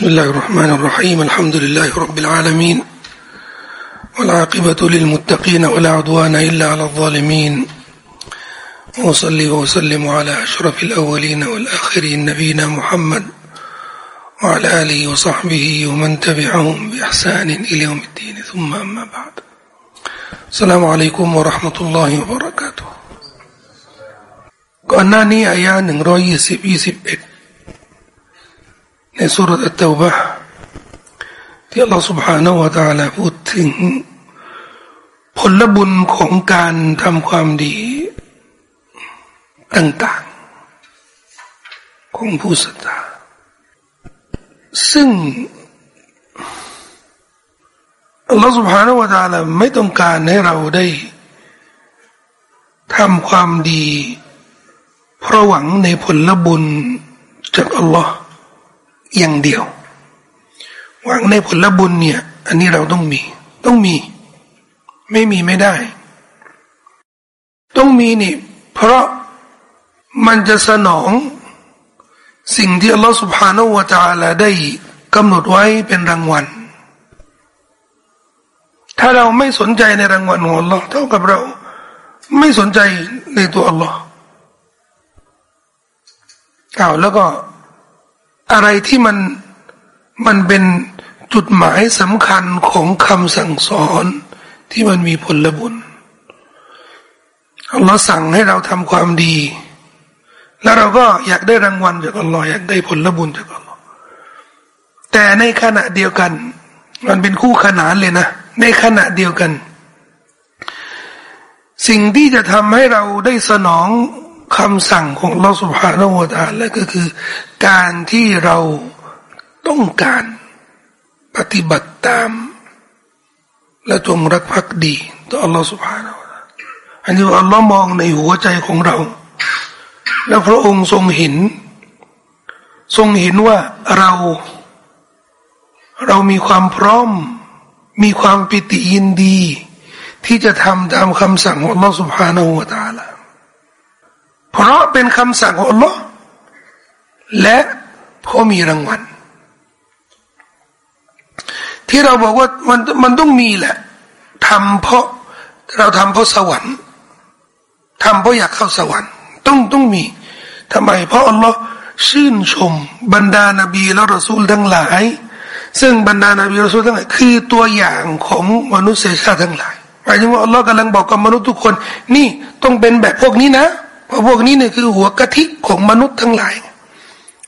بسم الله الرحمن الرحيم الحمد لله رب العالمين والعاقبة للمتقين ولا عدوان إلا على الظالمين وصلي وسلم على أشرف الأولين والآخرين نبينا محمد وعلى آله وصحبه ومن تبعهم بإحسان إلى يوم الدين ثم أما بعد السلام عليكم ورحمة الله وبركاته ก่อนหน้านี้อายะหนึ่งร้อยยี่สิบยี่สิบเอ็ด ในสุรอัตตบะที่อัลลอฮฺ سبحانه และ تعالى พูดถึงผลบุญของการทำความดีต่างๆของผู้ศรัทธาซึ่งอัลลอฮฺ سبحانه และ تعالى ไม่ต้องการให้เราได้ทำความดี เพราะหวังในผลบุญจากอัลลอฮ์ อย่างเดียวหวังในผลบุญเนี่ย อันนี้เราต้องมี ต้องมี ไม่มีไม่ได้ ต้องมีนี่ เพราะมันจะสนอง สิ่งที่อัลลอฮฺสุบฮานาวะตาลาได้กำหนดไว้เป็นรางวัล ถ้าเราไม่สนใจในรางวัลของอัลลอฮ์เท่ากับเรา ไม่สนใจในตัวอัลลอฮ์อ้าวแล้วก็ อะไรที่มันมันเป็นจุดหมายสำคัญของคำสั่งสอนที่มันมีผลบุญอัลลอฮ์สั่งให้เราทำความดี แล้วเราก็อยากได้รางวัลจากอัลลอฮ์อยากได้ผลบุญจากอัลลอฮ์แต่ในขณะเดียวกัน มันเป็นคู่ขนานเลยนะ ในขณะเดียวกัน สิ่งที่จะทำให้เราได้สนองคำสั่งของเราสุภาโนวตาและก็คือ การที่เราต้องการปฏิบัติตาม และจงรักภักดีต่ออัลลอฮฺสุบฮานาอันนี้อัลลอฮ์มองในหัวใจของเรา แล้วพระองค์ทรงเห็น ทรงเห็นว่าเรา เรามีความพร้อม มีความปิติยินดี ที่จะทำตามคำสั่งของอัลลอฮฺสุบฮานาอัลลอฮฺเพราะเป็นคำสั่งของอัลลอฮ์ และเพราะมีรางวัล ที่เราบอกว่ามันมันต้องมีแหละทำเพราะเราทำเพราะสวรรค์ทำเพราะอยากเข้าสวรรค์ต้องต้องมีทำไม เพราะอัลลอฮ์ชื่นชม บรรดานาบีและรอซูลทั้งหลาย ซึ่งบรรดานาบีรอซูลทั้งหลายคือตัวอย่างของมนุษยชาติทั้งหลายหมายถึงว่าอัลลอฮ์กำลังบอกกับมนุษย์ทุกคน นี่ต้องเป็นแบบพวกนี้นะเพราะพวกนี้เนี่ยคือหัวกะทิของมนุษย์ทั้งหลาย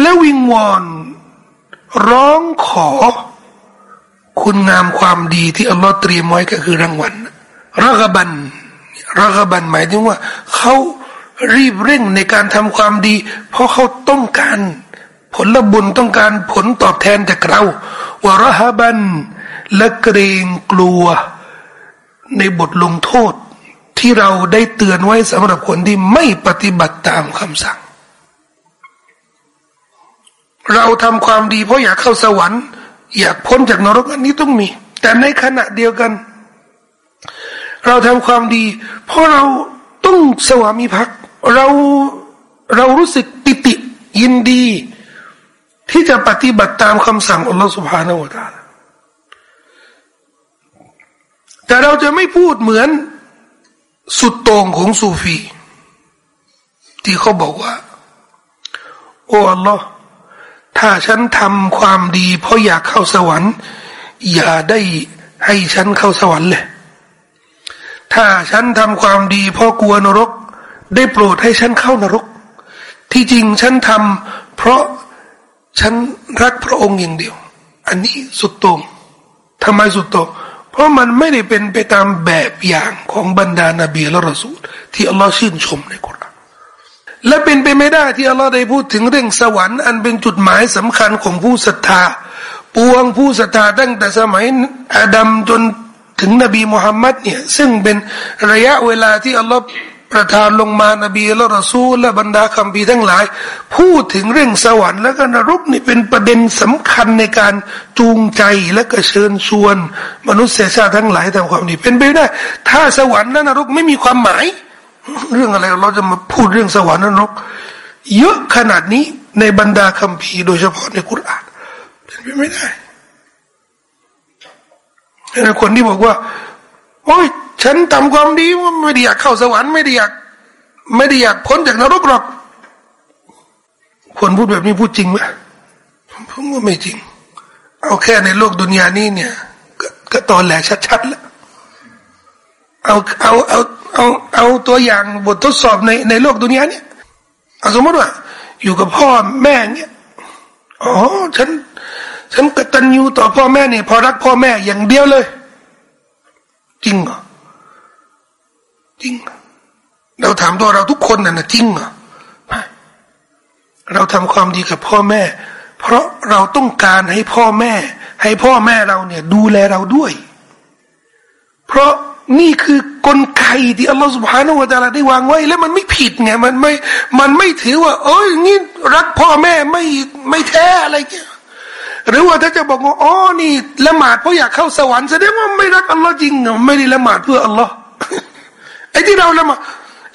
และวิงวอนร้องขอ คุณงามความดีที่อัลลอฮ์เตรียมไว้ก็คือรางวัลรักบันรักบันหมายถึงว่าเขารีบเร่งในการทำความดี เพราะเขาต้องการ ผลบุญต้องการผลตอบแทนจากเราวะรหบันและเกรงกลัว ในบทลงโทษที่เราได้เตือนไว้สำหรับคนที่ไม่ปฏิบัติตามคำสั่ง เราทำความดีเพราะอยากเข้าสวรรค์ อยากพ้นจากนรกอันนี้ต้องมี แต่ในขณะเดียวกัน เราทำความดี เพราะเราต้องสวามีพักเราเรารู้สึกปิติยินดี ที่จะปฏิบัติตามคำสั่งอัลลอฮฺสุบฮานาวะตาลแต่เราจะไม่พูดเหมือนสุดโต่งของซูฟี ที่เขาบอกว่า โอ้อัลลอฮ์ ถ้าฉันทำความดี เพราะอยากเข้าสวรรค์ อย่าได้ให้ฉันเข้าสวรรค์เลย ถ้าฉันทำความดี เพราะกลัวนรก ได้โปรดให้ฉันเข้านรก ที่จริงฉันทำเพราะฉันรักพระองค์อย่างเดียว อันนี้สุดโตรงทำไมสุดโตรงเพราะมันไม่ได้เป็นไปตามแบบอย่างของบรรดานาบีและรอสูลที่อัลลอฮ์ชื่นชมในกุร และเป็นไปไม่ได้ที่อัลลอฮ์ได้พูดถึงเรื่องสวรรค์อันเป็นจุดหมายสำคัญของผู้ศรัทธา ปวงผู้ศรัทธาตั้งแต่สมัยอาดัมจนถึงนบีมุฮัมมัดเนี่ยซึ่งเป็นระยะเวลาที่อัลลอฮ์ประทานลงมานบีและรอซูลและบรรดาคำพีทั้งหลาย พูดถึงเรื่องสวรรค์และก็นรกนี่เป็นประเด็นสำคัญในการจูงใจและก็เชิญชวน มนุษยชาติทั้งหลายทำความดีเป็นไปได้ ถ้าสวรรค์และนรกไม่มีความหมาย เรื่องอะไรเราจะมาพูดเรื่องสวรรค์นรก เยอะขนาดนี้ในบรรดาคำพีร์โดยเฉพาะในคุรานเป็นไปไม่ได้คนที่บอกว่าโอ้ยฉันทำความดีว่าไม่ได้อยากเข้าสวรรค์ไม่ได้อยาก ไม่ได้อยากพ้นจากนรกหรอกคนพูดแบบนี้พูดจริงไหมผมว่าไม่จริง เอาแค่ในโลกดุนยานี้เนี่ย ก็ตอนแหลกชัดๆแล้ว เอาเอาเอาเอาเอาตัวอย่างบททดสอบในในโลกดุนยาเนี่ยเอาสมมติว่า อยู่กับพ่อแม่เนี่ยอ๋อฉัน ฉันกตัญญูต่อพ่อแม่เนี่ยพอรักพ่อแม่อย่างเดียวเลย จริงเหรอจริงเราถามตัวเราทุกคนน่ะนะจริงเหรอเราทำความดีกับพ่อแม่ เพราะเราต้องการให้พ่อแม่ ให้พ่อแม่เราเนี่ย ดูแลเราด้วย เพราะ นี่คือกลไกที่อัลลอฮฺสุบฮานาอูตะลาได้วางไว้ แล้วมันไม่ผิดไงมันไม่มันไม่ถือว่า เอ้ยงี้รักพ่อแม่ไม่ไม่แท้อะไรเงี้ยหรือว่าถ้าจะบอกว่าอ๋อนี่ละหมาดเพราะอยากเข้าสวรรค์แสดงว่าไม่รักอัลลอฮ์จริงไม่ได้ละหมาดเพื่ออัลลอฮ์ไอ้ที่เราละหมาด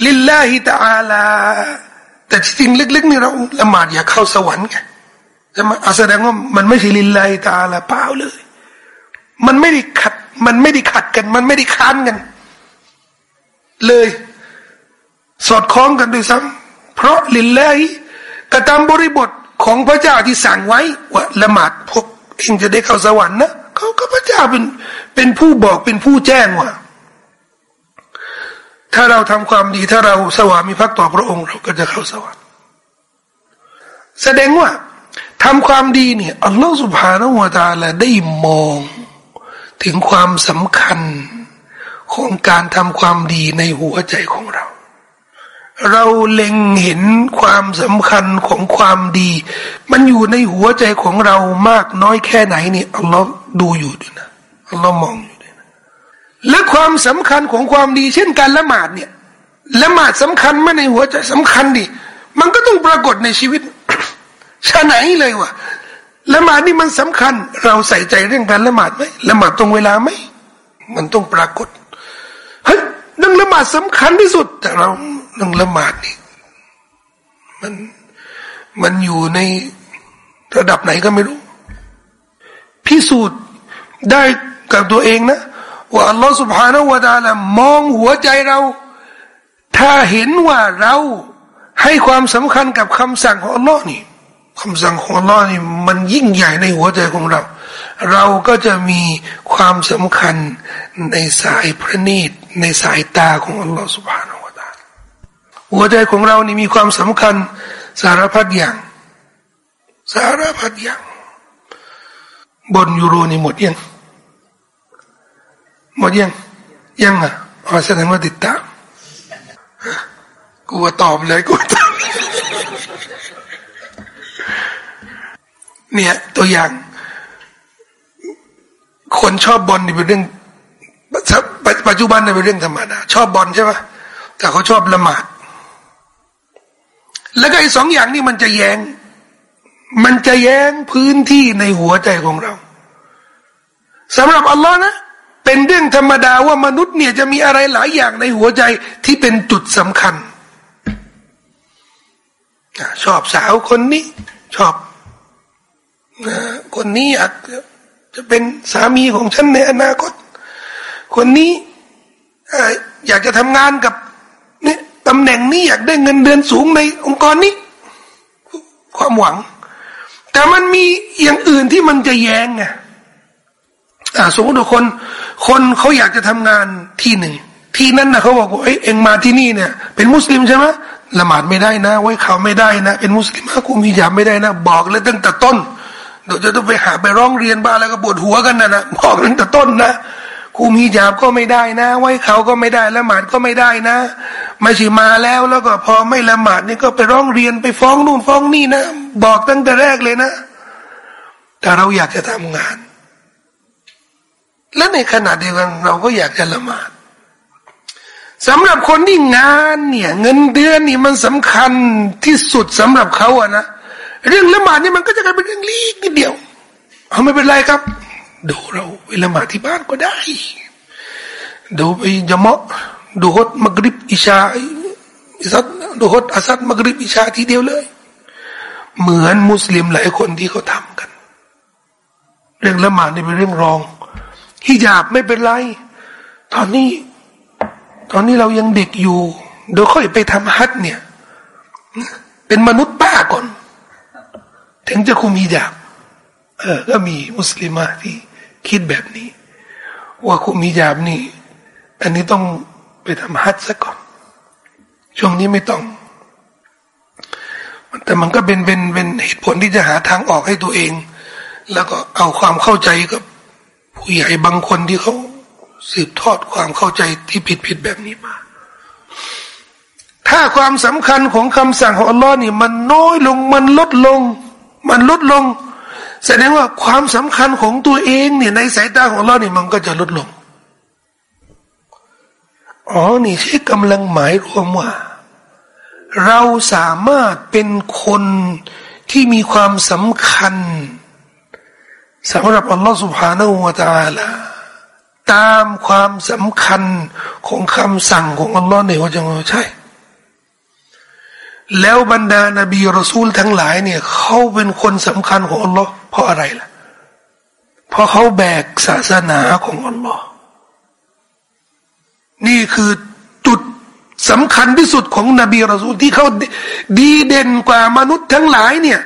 ลิลลาฮิตาอาลา แต่จริงลึกๆนี่เราละหมาดอยากเข้าสวรรค์ไงจะมาแสดงว่ามันไม่ใช่ลิลลาฮิตาอาลาเปล่าเลย มันไม่ได้ขัด มันไม่ได้ขัดกัน มันไม่ได้ค้านกัน เลย สอดคล้องกันด้วยซ้ำเพราะลิลลาฮิกระทำบริบทของพระเจ้าที่สั่งไว้ว่าละหมาดพวกเองจะได้เข้าสวรรค์นะเขาก็พระเจ้าเป็นเป็นผู้บอกเป็นผู้แจ้งว่า ถ้าเราทำความดี ถ้าเราสวามีพักต่อพระองค์ เราก็จะเข้าสวรรค์ แสดงว่าทำความดีเนี่ยอัลลอฮฺสุบฮานาวะตาละได้มอง ถึงความสำคัญของการทำความดีในหัวใจของเรา เราเล็งเห็นความสำคัญของความดี มันอยู่ในหัวใจของเรามากน้อยแค่ไหนนี่อัลลอฮ์ดูอยู่ด้วยนะอัลลอฮ์มองอยู่นะและความสำคัญของความดี เช่นการละหมาดเนี่ยละหมาดสำคัญไม่ในหัวใจสำคัญดิมันก็ต้องปรากฏในชีวิตชาไหนเลยวะ ละหมาดนี่มันสำคัญ เราใส่ใจเรื่องการละหมาดไหมละหมาดตรงเวลาไหมมันต้องปรากฏเฮ้ยเรื่องละหมาดสำคัญที่สุด แต่เราเรื่องละหมาดนี่มันมันอยู่ในระดับไหนก็ไม่รู้ พิสูจน์ได้กับตัวเองนะว่าอัลลอฮฺ سبحانه และ تعالى มองหัวใจเรา ถ้าเห็นว่าเราให้ความสำคัญกับคำสั่งของอัลลอฮ์นี่ คำสั่งของล่อนี่มันยิ่งใหญ่ในหัวใจของเรา เราก็จะมีความสำคัญในสายพระนีตในสายตาของอัลลอฮฺสุบฮานาอัลลอฮหัวใจของเรานี่มีความสำคัญสารพัดอย่าง สารพัดอย่าง บนยูโรนี่หมดยังหมดยังยังอะแสดงว่าติดตามกูว่าตอบเลยกูตอบ เนี่ย ตัวอย่าง คนชอบบอลนี่เป็นเรื่องปัจจุบันนี่เป็นเรื่องธรรมดาชอบบอลใช่ไหมแต่เขาชอบละหมาด แล้วก็ไอ้สองอย่างนี้มันจะแยงมันจะแย้งพื้นที่ในหัวใจของเราสำหรับอัลลอฮ์นะเป็นเรื่องธรรมดาว่ามนุษย์เนี่ยจะมีอะไรหลายอย่างในหัวใจที่เป็นจุดสำคัญชอบสาวคนนี้ ชอบ คนนี้อยากจะเป็นสามีของฉันในอนาคต คนนี้อยากจะทำงานกับเนี่ยตำแหน่งนี้อยากได้เงินเดือนสูงในองค์กรนี้ ความหวัง แต่มันมีอย่างอื่นที่มันจะแย้งไงสมมติว่าคน คนเขาอยากจะทำงานที่หนึ่งที่นั้นนะเขาบอกว่าเอ็งมาที่นี่เนี่ย เป็นมุสลิมใช่ไหมละหมาดไม่ได้นะ ไว้เขาไม่ได้นะ เป็นมุสลิมคุมีหยาบไม่ได้นะ บอกเลยตั้งแต่ต้น เดี๋ยวจะต้องไปหาไปร้องเรียนบ้าแล้วก็ปวดหัวกันนะนะบอกตั้งแต่ต้นนะคุมีหยาบก็ไม่ได้นะ ไว้เขาก็ไม่ได้ละหมาดก็ไม่ได้นะไม่ใช่มาแล้วแล้วก็พอไม่ละหมาดนี่ก็ไปร้องเรียนไปฟ้องนู่นฟ้องนี่นะ บอกตั้งแต่แรกเลยนะ แต่เราอยากจะทำงาน และในขณะเดียวกันเราก็อยากจะละหมาดสำหรับคนที่งานเนี่ย เงินเดือนนี่มันสำคัญที่สุดสำหรับเขาอะนะ เรื่องละหมาดนี่มันก็จะกลายเป็นเรื่องเล็กนิดเดียว เอาไม่เป็นไรครับ ดูเราไปละหมาที่บ้านก็ได้ดูไปจมะดูฮดมักริบอิชาอิสัดดูฮดอาซัดมักริบอิชาทีเดียวเลย เหมือนมุสลิมหลายคนที่เขาทำกัน เรื่องละหมาดนี่เป็นเรื่องรองฮิญาบไม่เป็นไร ตอนนี้ ตอนนี้เรายังเด็กอยู่เดี๋ยวค่อยไปทำฮัทเนี่ย เป็นมนุษย์ป้าก่อน ถึงจะคุมฮิญาบเออก็มีมุสลิมาที่คิดแบบนี้ ว่าคุมฮิญาบนี่ อันนี้ต้องไปทำฮัทซะก่อน ช่วงนี้ไม่ต้อง แต่มันก็เป็นเป็นเป็นเหตุผลที่จะหาทางออกให้ตัวเอง แล้วก็เอาความเข้าใจกับ ผู้ใหญ่บางคนที่เขาสืบทอดความเข้าใจที่ผิดผิดแบบนี้มา ถ้าความสำคัญของคำสั่งของอัลลอฮ์นี่ มันน้อยลงมันลดลง มันลดลง แสดงว่าความสำคัญของตัวเองเนี่ยในสายตาของเราเนี่ยมันก็จะลดลง อ๋อ นี่ใช่กำลังหมายรวมว่า เราสามารถเป็นคนที่มีความสำคัญสำหรับอัลลอฮฺสุบฮานาอูตาละตามความสำคัญของคำสั่งของอัลลอฮ์ในหัวใจขใช่ แล้วบรรดานาบีรอซูลทั้งหลายเนี่ยเขาเป็นคนสำคัญของอัลลอฮ์เพราะอะไรล่ะ เพราะเขาแบกศาสนาของอัลลอฮ์นี่คือจุดสำคัญที่สุดของนบีรอซูลที่เขาดีเด่นกว่ามนุษย์ทั้งหลายเนี่ย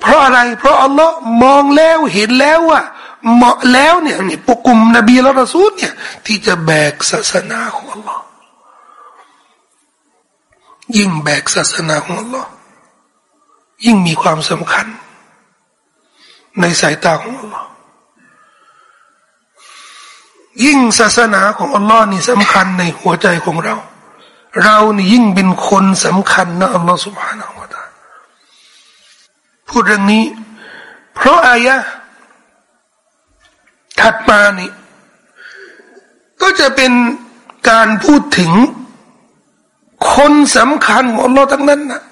เพราะอะไร เพราะอัลลอฮ์มองแล้วเห็นแล้วว่าเหมาะแล้วเนี่ยนี่ปกลุ่มนบีและรอซูลเนี่ยที่จะแบกศาสนาของอัลลอฮ์ ยิ่งแบกศาสนาของอัลลอฮ์ยิ่งมีความสำคัญ ในสายตาของอัลลอฮ์ยิ่งศาสนาของอัลลอฮ์นี่สำคัญในหัวใจของเรา เรานี่ยิ่งเป็นคนสำคัญนะอัลลอฮ์สุบฮานาอัลลอฮ์พูดเรื่องนี้ เพราะอายะถัดมานี่ก็จะเป็นการพูดถึง คนสำคัญของเราทั้งนั้นนะ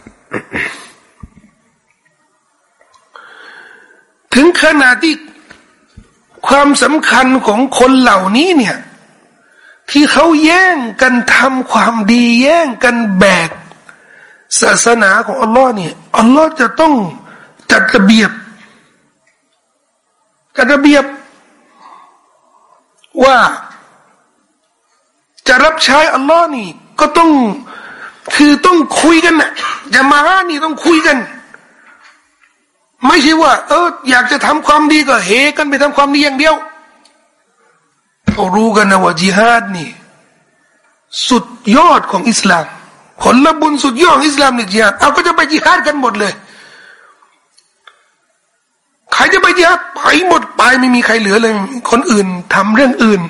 ถึงขนาดที่ความสำคัญของคนเหล่านี้เนี่ย ที่เขาแย่งกันทำความดีแย่งกันแบก ศาสนาของอัลลอฮ์เนี่ยอัลลอฮ์จะต้องจัดระเบียบจัดระเบียบ ว่าจะรับใช้อัลลอฮ์นี่ก็ต้อง คือต้องคุยกันนะจะมานี่ต้องคุยกัน ไม่ใช่ว่า เออ อยากจะทำความดีก็เฮกันไปทำความดีอย่างเดียวเขารู้กันนะว่าจิฮาดนี่ สุดยอดของอิสลาม ผลบุญสุดยอดของอิสลามเนี่จิฮาดเอาก็จะไปจิฮาดกันหมดเลยใครจะไปยัดไปหมดไปไม่มีใครเหลือเลย คนอื่นทำเรื่องอื่น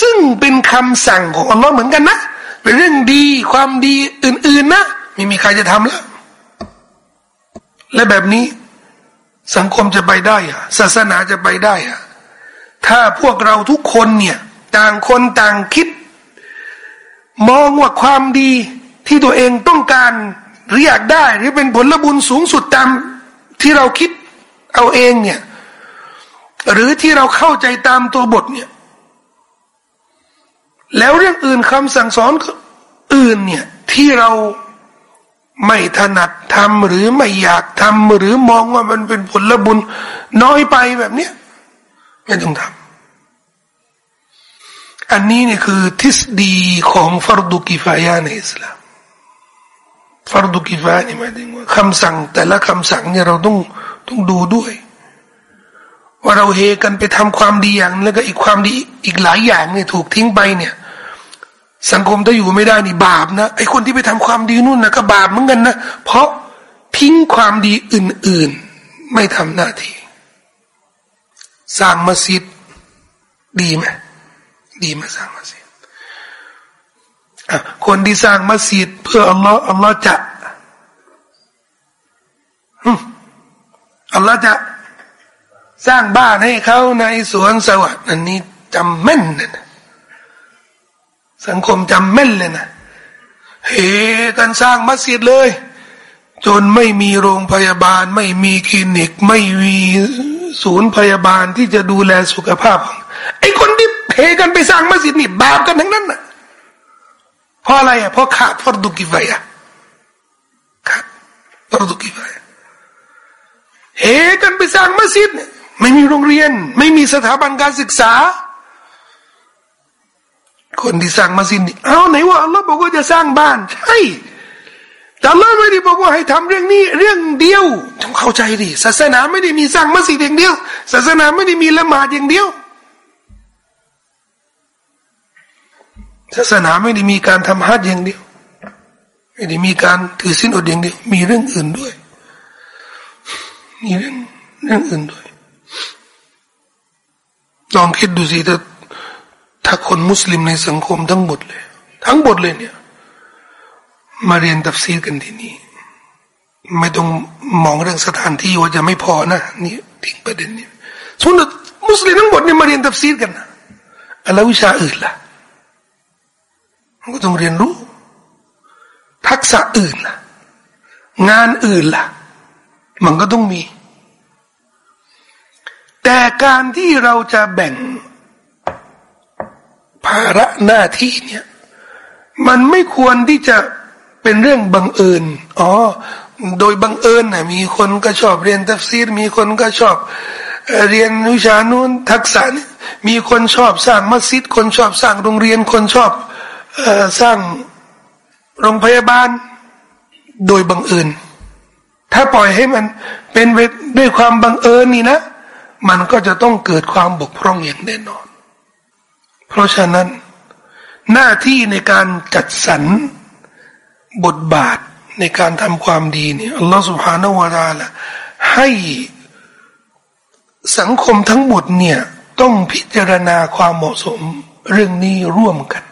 ซึ่งเป็นคำสั่งของอัลลอฮ์เหมือนกันนะ เป็นเรื่องดีความดีอื่น ๆ นะ ไม่มีใครจะทำแล้ว และแบบนี้ สังคมจะไปได้อะศาสนาจะไปได้อะถ้าพวกเราทุกคนเนี่ย ต่างคนต่างคิด มองว่าความดีที่ตัวเองต้องการหรืออยากได้หรือเป็นผลบุญสูงสุดตามที่เราคิดเอาเองเนี่ย หรือที่เราเข้าใจตามตัวบทเนี่ย แล้วเรื่องอื่นคำสั่งสอนอื่นเนี่ยที่เราไม่ถนัดทำหรือไม่อยากทำหรือมองว่ามันเป็นผลบุญ น้อยไปแบบเนี้ยไม่ต้องทำอันนี้เนี่ยคือทฤษฎีของฟารดุกิฟายาในอิสลามฟารดุกิฟายนี่หมายถึงว่าคำสั่ง แต่ละคำสั่งเนี่ยเราต้องต้องดูด้วย ว่าเราเฮกันไปทำความดีอย่าง แล้วก็อีกความดีอีกหลายอย่างเนี่ยถูกทิ้งไปเนี่ย สังคมถ้าอยู่ไม่ได้นี่บาปนะไอ้คนที่ไปทำความดีนู่นนะก็บาปเหมือนกันนะเพราะทิ้งความดีอื่น ๆ ไม่ทำหน้าที่ สร้างมัสยิดดีไหมดีมาสร้างมัสยิดคนที่สร้างมัสยิดเพื่ออัลลอฮ์อัลลอฮ์จะอัลลอฮ์จะสร้างบ้านให้เขาในสวนสวัสดิ์อันนี้จำแม่นนะ สังคมจำแม่นเลยนะเฮกันสร้างมัสยิดเลย จนไม่มีโรงพยาบาล ไม่มีคลินิก ไม่มีศูนย์พยาบาลที่จะดูแลสุขภาพ ไอ้คนที่เฮกันไปสร้างมัสยิดนี่บาปกันทั้งนั้นนะเพราะอะไรอะเพราะขาดฟรดุกิฟายะขาดฟรดุกิฟายะเฮกันไปสร้างมัสยิดไม่มีโรงเรียน ไม่มีสถาบันการศึกษา คนที่สร้างมัสยิดนี่เอาไหนว่าอัลลอฮ์บอกว่าจะสร้างบ้านใช่แต่อัลลอฮ์ไม่ได้บอกว่าให้ทำเรื่องนี้เรื่องเดียวต้องเข้าใจดิศาสนาไม่ได้มีสร้างมัสยิดอย่างเดียว ศาสนาไม่ได้มีละหมาดอย่างเดียว ศาสนาไม่ได้มีการทำฮัจญ์อย่างเดียว ไม่ได้มีการถือสินอดอย่างเดียว มีเรื่องอื่นด้วย มีเรื่องเรื่องอื่นด้วยลองคิดดูสิถ้า ถ้าคนมุสลิมในสังคมทั้งหมดเลย ทั้งหมดเลยเนี่ย มาเรียนตัฟซีรกันที่นี่ไม่ต้องมองเรื่องสถานที่ว่าจะไม่พอนะนี่ทิ้งประเด็นนี้สมมติมุสลิมทั้งหมดเนี่ยมาเรียนตัฟซีรกันนะแล้ววิชาอื่นล่ะมันก็ต้องเรียนรู้ ทักษะอื่นล่ะ งานอื่นล่ะ มันก็ต้องมี แต่การที่เราจะแบ่ง ภาระหน้าที่เนี่ย มันไม่ควรที่จะเป็นเรื่องบังเอิญอ๋อ โดยบังเอิญนะมีคนก็ชอบเรียนตัฟซีรมีคนก็ชอบเรียนวิชานู้นทักษะนี่มีคนชอบสร้างมัสยิด คนชอบสร้างโรงเรียน คนชอบสร้างโรงพยาบาล โดยบังเอิญ ถ้าปล่อยให้มันเป็นด้วยความบังเอิญนี่นะ มันก็จะต้องเกิดความบกพร่องอย่างแน่นอน เพราะฉะนั้น หน้าที่ในการจัดสรรบทบาทในการทำความดีเนี่ยอัลลอฮฺสุบฮานาวะตาละให้สังคมทั้งหมดเนี่ยต้องพิจารณาความเหมาะสมเรื่องนี้ร่วมกัน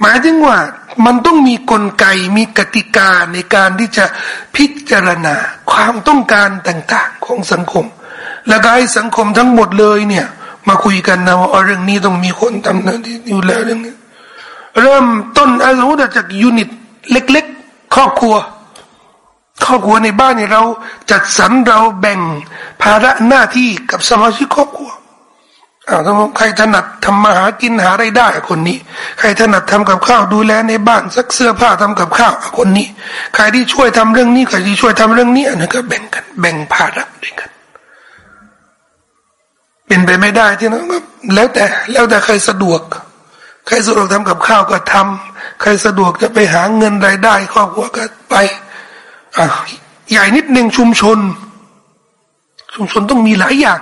หมายถึงว่ามันต้องมีกลไกมีกติกาในการที่จะพิจารณาความต้องการต่าง ๆของสังคม และก็ให้สังคมทั้งหมดเลยเนี่ย มาคุยกันนะว่าเรื่องนี้ต้องมีคนทำหนะที่อยู่แล้วเรื่องนี้ เริ่มต้นอาสมมติจากยูนิต เล็ก ๆ ครอบครัว ครอบครัวในบ้านเนี่ยเรา จัดสรรเราแบ่งภาระหน้าที่กับสมาชิกครอบครัวอ้าใครถนัดทำมาหากินหาไรได้คนนี้ ใครถนัดทำกับข้าวดูแลในบ้านซักเสื้อผ้าทำกับข้าวคนนี้ ใครที่ช่วยทำเรื่องนี้ใครที่ช่วยทำเรื่องนี้อันนั้นก็แบ่งกัน แบ่งภาระด้วยกัน เป็นไปไม่ได้ที่นั้นก็แล้วแต่แล้วแต่ใครสะดวก ใครสะดวกทำกับข้าวก็ทำใครสะดวกจะไปหาเงินรายได้ครอบครัวก็ไปอะใหญ่นิดหนึ่งชุมชน ชุมชนต้องมีหลายอย่าง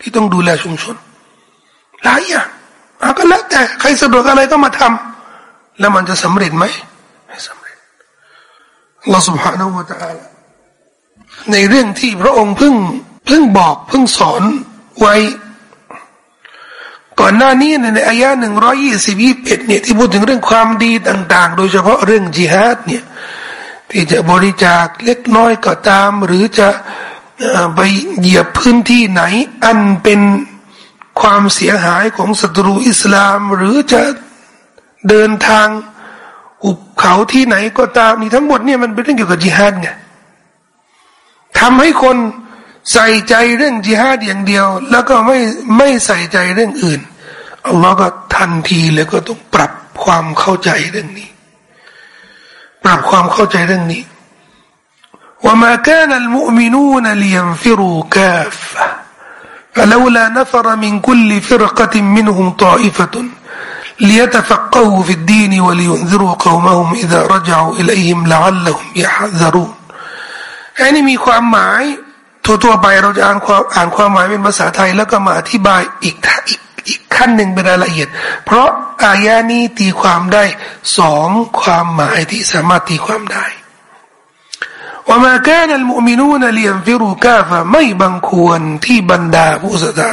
ที่ต้องดูแลชุมชน หลายอย่างอะก็แล้วแต่ใครสะดวกอะไรก็มาทำแล้วมันจะสำเร็จไหมไม่สำเร็จเราสุภาพนวตาลในเรื่องที่พระองค์เพิ่งเพิ่งบอกเพิ่งสอน ไว้ ก่อนหน้านี้ในอายะหนึ่งร้อยี่สิบยี่เอ็ดเนี่ยที่พูดถึงเรื่องความดีต่าง ๆ โดยเฉพาะเรื่องจิฮาดเนี่ยที่จะบริจาคเล็กน้อยก็ตาม หรือจะไปเหยียบพื้นที่ไหน อันเป็นความเสียหายของศัตรูอิสลาม หรือจะเดินทางหุบเขาที่ไหนก็ตามนี่ทั้งหมดเนี่ยมันเป็นเรื่องเกี่ยวกับจิฮาดไงทำให้คน ใส่ใจเรื่องจิฮาดอย่างเดียว แล้วก็ไม่ไม่ใส่ใจเรื่องอื่นอัลลอฮ์ก็ทันทีเลยก็ต้องปรับความเข้าใจเรื่องนี้ ปรับความเข้าใจเรื่องนี้ وما كان المؤمنون لينفروا كافة فلولا نفر من كل فرقة منهم طائفة ليتفقهوا في الدين ولينذروا قومهم إذا رجعوا إليهم لعلهم يحذرون يعني มีความหมาย ทั่วๆไปเราจะอ่านความอ่านความหมายเป็นภาษาไทย แล้วก็มาอธิบายอีกอีกอีกขั้นหนึ่งเป็นรายละเอียด เพราะอายานี้ตีความได้สองความหมายที่สามารถตีความได้ว่ามาแก่นัลมุมินูนเลียมฟิรูกาฟะไม่บังควรที่บรรดาผู้ศรัทธา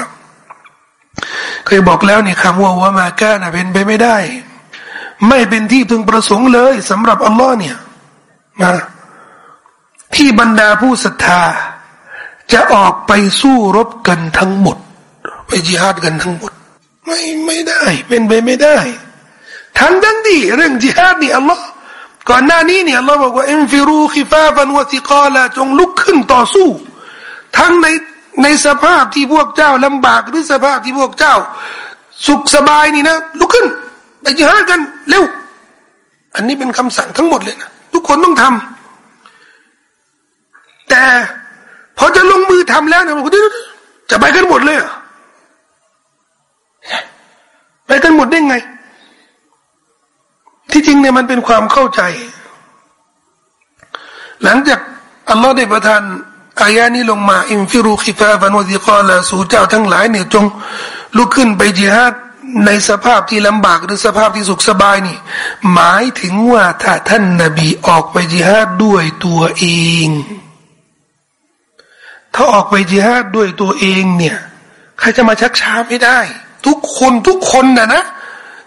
เคยบอกแล้วนี่คำว่าว่ามาแก่นะเป็นไปไม่ได้ ไม่เป็นที่พึงประสงค์เลยสำหรับอัลลอฮ์เนี่ยมาที่บรรดาผู้ศรัทธา จะออกไปสู้รบกันทั้งหมด ไปจิฮาดกันทั้งหมด ไม่ไม่ได้ เป็นไปไม่ได้ ทั้งทั้งที่เรื่องจิฮาดนี่อัลลอฮ์ก่อนหน้านี้เนี่ยอัลลอฮ์บอกว่าอินฟิรูคิฟาฟันวะติกาละจงลุกขึ้นต่อสู้ ทั้งในในสภาพที่พวกเจ้าลำบากหรือสภาพที่พวกเจ้า สุขสบายนี่นะลุกขึ้นไปจิฮาดกันเร็วอันนี้เป็นคำสั่งทั้งหมดเลยนะทุกคนต้องทำแต่ พอจะลงมือทำแล้วเนี่ยบอกจะไปกันหมดเลยไปกันหมดได้ไง ที่จริงเนี่ยมันเป็นความเข้าใจ หลังจากอัลลอฮ์ได้ประทานอายานี้ลงมา อินฟิรูคิฟาฟันวซิกอลาสู่เจ้าทั้งหลายเนี่ยจงลุกขึ้นไปจิฮาดในสภาพที่ลำบากหรือสภาพที่สุขสบายนี่ หมายถึงว่าถ้าท่านนาบีออกไปจิฮาดด้วยตัวเอง ถ้าออกไปจิฮาดด้วยตัวเองเนี่ย ใครจะมาชักช้าไม่ได้ ทุกคนทุกคนนะนะ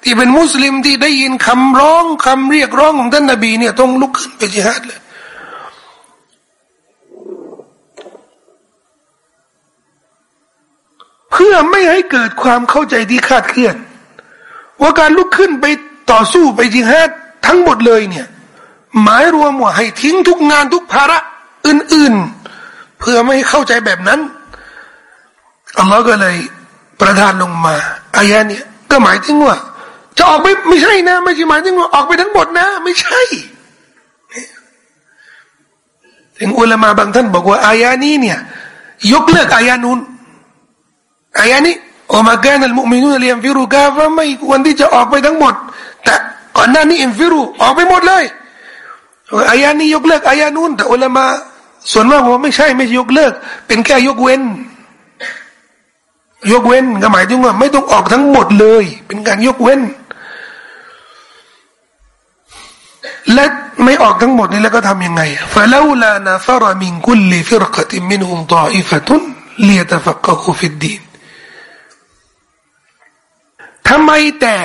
ที่เป็นมุสลิมที่ได้ยินคำร้องคำเรียกร้องของท่านนาบีเนี่ยต้องลุกขึ้นไปจิฮาดเลยเพื่อไม่ให้เกิดความเข้าใจที่คาดเคลื่อน ว่าการลุกขึ้นไปต่อสู้ไปจิฮาดทั้งหมดเลยเนี่ย หมายรวมว่าให้ทิ้งทุกงานทุกภาระอื่นๆ เพื่อไม่เข้าใจแบบนั้นอัลลอฮ์ก็เลยประทานลงมาอายะนี้ก็หมายถึงว่า จะออกไม่ไม่ใช่นะ ไม่ใช่หมายถึงว่าออกไปทั้งหมดนะ ไม่ใช่ถึงอุลามาบางท่านบอกว่าอายะนี้เนี่ย ยกเลิกอายะนู้นอายะนี้โอมาแกนัลมุมินุนเลียมฟิรูกาว่าไม่ควรที่จะออกไปทั้งหมด แต่ก่อนหน้านี้อินฟิรูออกไปหมดเลยอายะนี้ยกเลิกอายะนู้นแต่อุลามา ส่วนมากว่าไม่ใช่ไม่ยกเลิก เป็นแค่ยกเว้น ยกเว้นก็หมายถึงว่า ไม่ต้องออกทั้งหมดเลย เป็นการยกเว้น และไม่ออกทั้งหมดนี่แล้วก็ทำยังไงฟะลาลานาฟรมินคุลฟิรกติมินฮุมตออิฟตุนเลียตฟักกฮูฟิดดีนทำไมแต่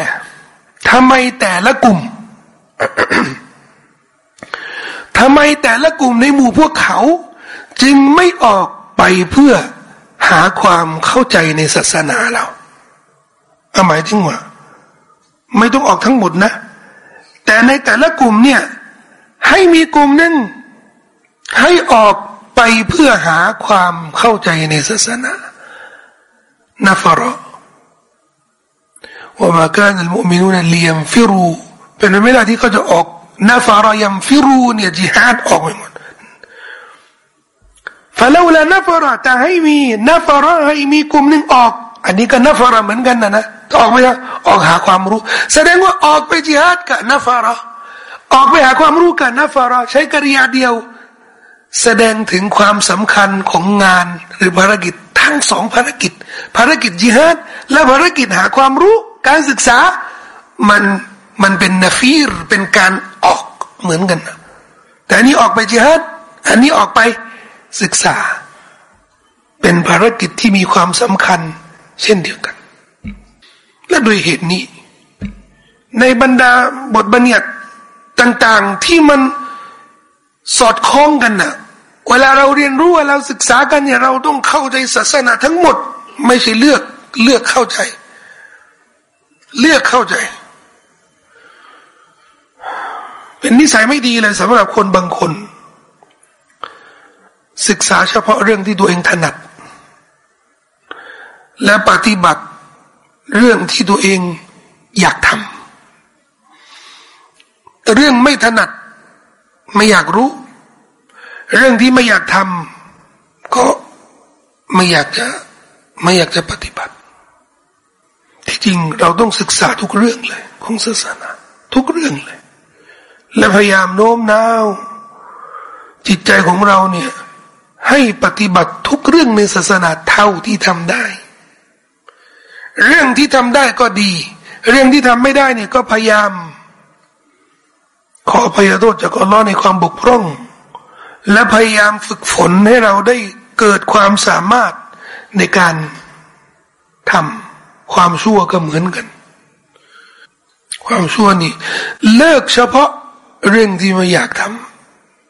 ทำไมแต่ละกลุ่ม ทำไมแต่ละกลุ่มในหมู่พวกเขา จึงไม่ออกไปเพื่อหาความเข้าใจในศาสนาเราหมายถึงว่า ไม่ต้องออกทั้งหมดนะ แต่ในแต่ละกลุ่มเนี่ย ให้มีกลุ่มนึงให้ออกไปเพื่อหาความเข้าใจในศาสนานาฟรอว่ามาการอัลมุมินุนเลียมฟิรู เป็นไปไม่ได้ที่เขาจะออก นาฟารยัมฟิรูเนี่ยจิฮาดออกไปหมดฟาลาลานาฟาระแต่ให้มีนาฟาระให้มีกลุ่มหนึ่งออก อันนี้ก็นาฟาระเหมือนกันนะนะออกไปออกหาความรู้ แสดงว่าออกไปจิฮาดกับนาฟาระออกไปหาความรู้กับนาฟาระใช้กริยาเดียว แสดงถึงความสำคัญของงานหรือภารกิจทั้งสองภารกิจ ภารกิจจิฮาดและภารกิจหาความรู้การศึกษามัน มันเป็นนฟีรเป็นการออกเหมือนกันนะแต่อันนี้ออกไปจิฮัดอันนี้ออกไปศึกษา เป็นภารกิจที่มีความสำคัญ เช่นเดียวกัน และโดยเหตุนี้ ในบรรดาบทบัญญัติต่าง ๆที่มันสอดคล้องกันนะเวลาเราเรียนรู้เวลาศึกษากันเนี่ยเราต้องเข้าใจศาสนาทั้งหมด ไม่ใช่เลือกเลือกเข้าใจ เลือกเข้าใจ เป็นนิสัยไม่ดีเลยสำหรับคนบางคน ศึกษาเฉพาะเรื่องที่ตัวเองถนัด และปฏิบัติเรื่องที่ตัวเองอยากทำเรื่องไม่ถนัดไม่อยากรู้ เรื่องที่ไม่อยากทำก็ไม่อยากจะไม่อยากจะปฏิบัติ ที่จริงเราต้องศึกษาทุกเรื่องเลย ของศาสนาทุกเรื่องเลย และพยายามโน้มน้าว จิตใจของเราเนี่ย ให้ปฏิบัติทุกเรื่องในศาสนาเท่าที่ทำได้ เรื่องที่ทำได้ก็ดี เรื่องที่ทำไม่ได้เนี่ยก็พยายาม ขอพยโทษจากอัลลอฮ์ในความบกพร่อง และพยายามฝึกฝนให้เราได้เกิดความสามารถในการทำความชั่วก็เหมือนกัน ความชั่วนี่ เลิกเฉพาะ เรื่องที่ไม่อยากท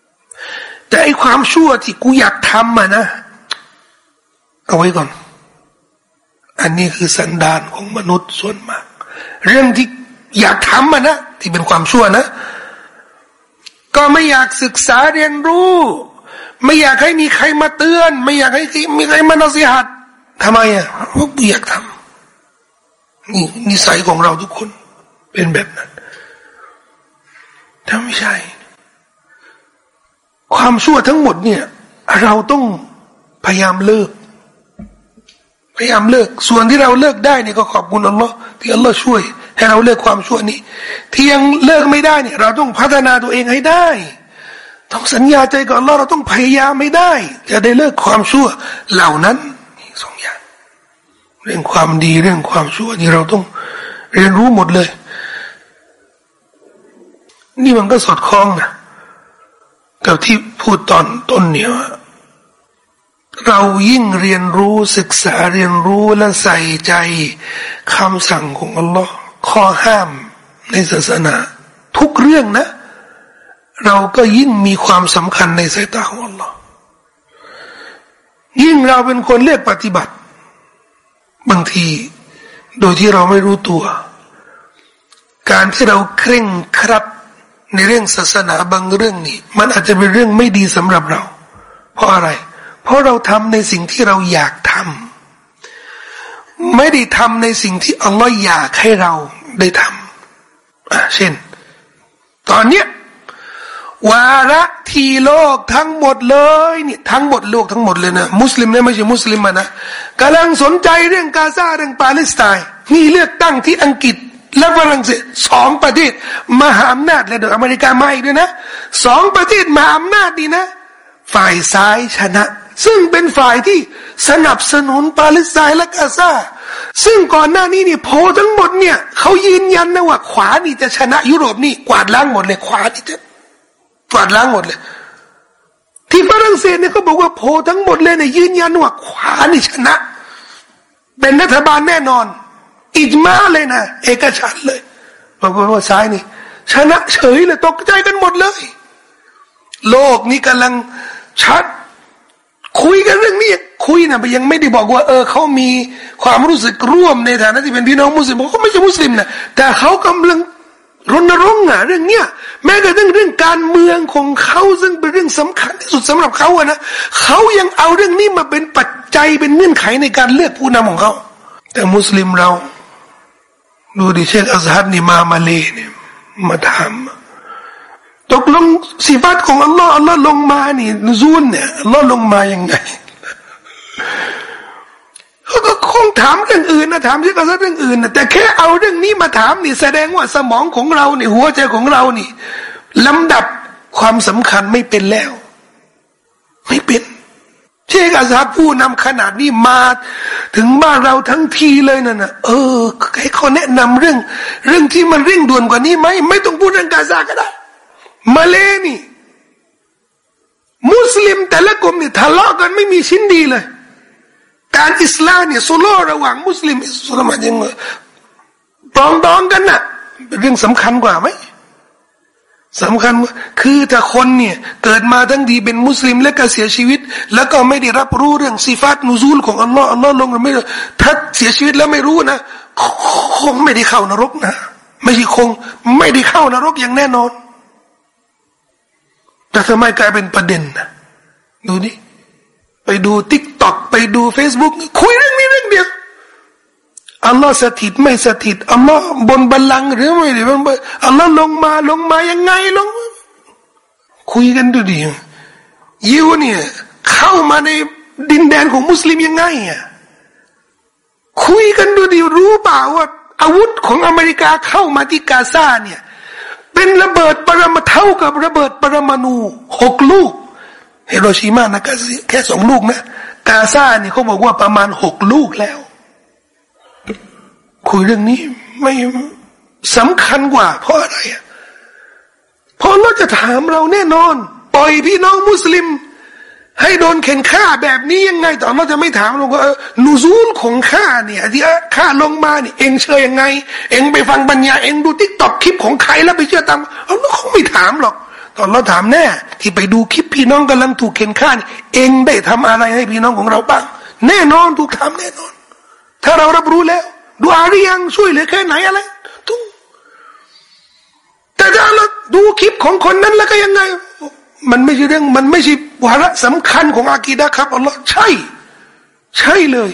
ำแต่ไอความชั่วที่กูอยากทำอะนะ เอาไว้ก่อน อันนี้คือสันดานของมนุษย์ส่วนมาก เรื่องที่อยากทำมันะที่เป็นความชั่วนะ ก็ไม่อยากศึกษาเรียนรู้ ไม่อยากให้มีใครมาเตือน ไม่อยากให้มีใครมานอสิหัดทำไมอะเพราะอยากทำนี่นิสัยของเราทุกคนเป็นแบบนั้น ถ้าไม่ใช่ ความชั่วทั้งหมดเนี่ย เราต้องพยายามเลิก พยายามเลิก ส่วนที่เราเลิกได้เนี่ยก็ขอบคุณอัลลอฮ์ที่อัลลอฮ์ช่วย ให้เราเลิกความชั่วนี้ ที่ยังเลิกไม่ได้เนี่ยเราต้องพัฒนาตัวเองให้ได้ต้องสัญญาใจกับอัลลอฮ์เราต้องพยายามไม่ได้ จะได้เลิกความชั่วเหล่านั้นสองอย่าง เรื่องความดีเรื่องความชั่วนี่เราต้องเรียนรู้หมดเลย นี่มันก็สอดคล้องนะกับที่พูดตอนต้นเนี่ยเรายิ่งเรียนรู้ศึกษาเรียนรู้และใส่ใจคำสั่งของอัลลอฮ์ข้อห้ามในศาสนา ทุกเรื่องนะ เราก็ยิ่งมีความสำคัญในสายตาของอัลลอฮ์ยิ่งเราเป็นคนเลือกปฏิบัติ บางที โดยที่เราไม่รู้ตัว การที่เราเคร่งครัด ในเรื่องศาสนาบางเรื่องนี่ มันอาจจะเป็นเรื่องไม่ดีสำหรับเรา เพราะอะไร เพราะเราทำในสิ่งที่เราอยากทำไม่ได้ทำในสิ่งที่อัลลอฮ์อยากให้เราได้ทำอะเช่น ตอนเนี้ยวาระทีโลกทั้งหมดเลยนี่ทั้งหมดโลกทั้งหมดเลยนะมุสลิมเนี่ยไม่ใช่มุสลิมนะกำลังสนใจเรื่องกาซาเรื่องปาเลสไตน์นี่เลือกตั้งที่อังกฤษ และฝรั่งเศสสองประเทศมหาอำนาจและเดี๋ยอเมริกามาอีกด้วยนะสองประเทศมหาอำนาจดีนะ ฝ่ายซ้ายชนะ ซึ่งเป็นฝ่ายที่สนับสนุนปาเลสไตน์และกาซาซึ่งก่อนหน้านี้นี่โพทั้งหมดเนี่ยเขายืนยันนะว่าขวานี่จะชนะยุโรปนี่กวาดล้างหมดเลยขวานี่จะกวาดล้างหมดเลย ที่ฝรั่งเศสเนี่ยเขาบอกว่าโพทั้งหมดเลยเนี่ยยืนยันว่าขวานี่ชนะ เป็นรัฐบาลแน่นอน อิจมาเลยนะเอกฉันเลยบอกว่าซ้ายนี่ชนะเฉยเลยตกใจกันหมดเลย โลกนี้กำลังชัด คุยกันเรื่องนี้คุยนะไปยังไม่ได้บอกว่า เออเขามีความรู้สึกร่วมในฐานะที่เป็นพี่น้องมุสลิมเขาไม่ใช่มุสลิมนะแต่เขากำลังรณรงค์อะเรื่องเนี้ยแม้กระทั่งเรื่องการเมืองของเขาซึ่งเป็นเรื่องสำคัญที่สุดสำหรับเขาอะนะเขายังเอาเรื่องนี้มาเป็นปัจจัยเป็นเงื่อนไขในการเลือกผู้นำของเขา แต่มุสลิมเรา ดูดิเชคอัซฮัดนี่มามาเลเนี่ยมาถามตกลงสิฟัตของอัลลอฮ์อัลลอฮ์ลงมานี่ซูลเนี่ยอัลลอฮ์ลงมายังไงเขาก็คงถามเรื่องอื่นนะถามเชคอัซฮัดเรื่องอื่นนะแต่แค่เอาเรื่องนี้มาถามนี่แสดงว่าสมองของเรานี่หัวใจของเรานี่ลำดับความสำคัญไม่เป็นแล้ว ไม่เป็น เชคอาซาผู้นำขนาดนี้มาถึงบ้านเราทั้งทีเลยนั่นนะเออให้เขาแนะนำเรื่อง เรื่องที่มันเร่งด่วนกว่านี้ไหมไม่ต้องพูดเรื่องกาซาก็ได้มาเลนี่ มุสลิมแต่ละกลุ่มนี่ทะเลาะกันไม่มีชิ้นดีเลย การอิสลามเนี่ยโซโล่ระหว่างมุสลิมอิสลามยังปรองดองกันนะ่ะเป็นเรื่องสำคัญกว่าไหม สำคัญคือถ้าคนเนี่ยเกิดมาทั้งทีเป็นมุสลิม และก็เสียชีวิต แล้วก็ไม่ได้รับรู้เรื่องสิฟัตนูซูลของอัลลอฮ์อัลลอฮ์ลงไม่ถ้าเสียชีวิตแล้วไม่รู้นะคงไม่ได้เข้านรกนะ ไม่ใช่คง ไม่ได้เข้านรกอย่างแน่นอน แต่ทำไมกลายเป็นประเด็นนะดูนี่ไปดู TikTok ไปดูเฟซบุ๊กคุยเรื่องนี้เรื่องเดียว อัลลอฮ์สถิตไม่สถิตอัลลอฮ์บนบัลลังก์หรือไม่หรืออัลลอฮ์ลงมาลงมายังไงลง คุยกันดูดิยิวเนี่ยเข้ามาในดินแดนของมุสลิมยังไงอะคุยกันดูดิรู้เปล่าว่า อาวุธของอเมริกาเข้ามาที่กาซาเนี่ย เป็นระเบิดปรมาเท่ากับระเบิดปรมาณูหกลูกเฮโรชิมานะแค่สองลูกนะกาซาเนี่ยเขาบอกว่าประมาณหกลูกแล้ว คุยเรื่องนี้ไม่สำคัญกว่า เพราะอะไรเพราะเราจะถามเราแน่นอน ปล่อยพี่น้องมุสลิม ให้โดนเข็นฆ่าแบบนี้ยังไงแต่เราจะไม่ถามเราว่านูซูลของข้าเนี่ยที่ข้าลงมาเนี่ยเองเชื่อยังไง เองไปฟังปัญญาเองดูทิกตอกคลิปของใครแล้วไปเชื่อตามเราเขาไม่ถามหรอกตอนเราถามแน่ที่ไปดูคลิปพี่น้องกำลังถูกเข็นฆ่าเองได้ทำอะไรให้พี่น้องของเราบ้างแน่นอนถูกถามแน่นอน ถ้าเรารับรู้แล้ว ดูอาหรือยังช่วยเหลือแค่ไหนอะไรทุกแต่ถ้าเราดูคลิปของคนนั้นแล้วก็ยังไง มันไม่ใช่เรื่อง มันไม่ใช่วาระสำคัญของอากีดะครับอัลลอฮ์ใช่ ใช่เลย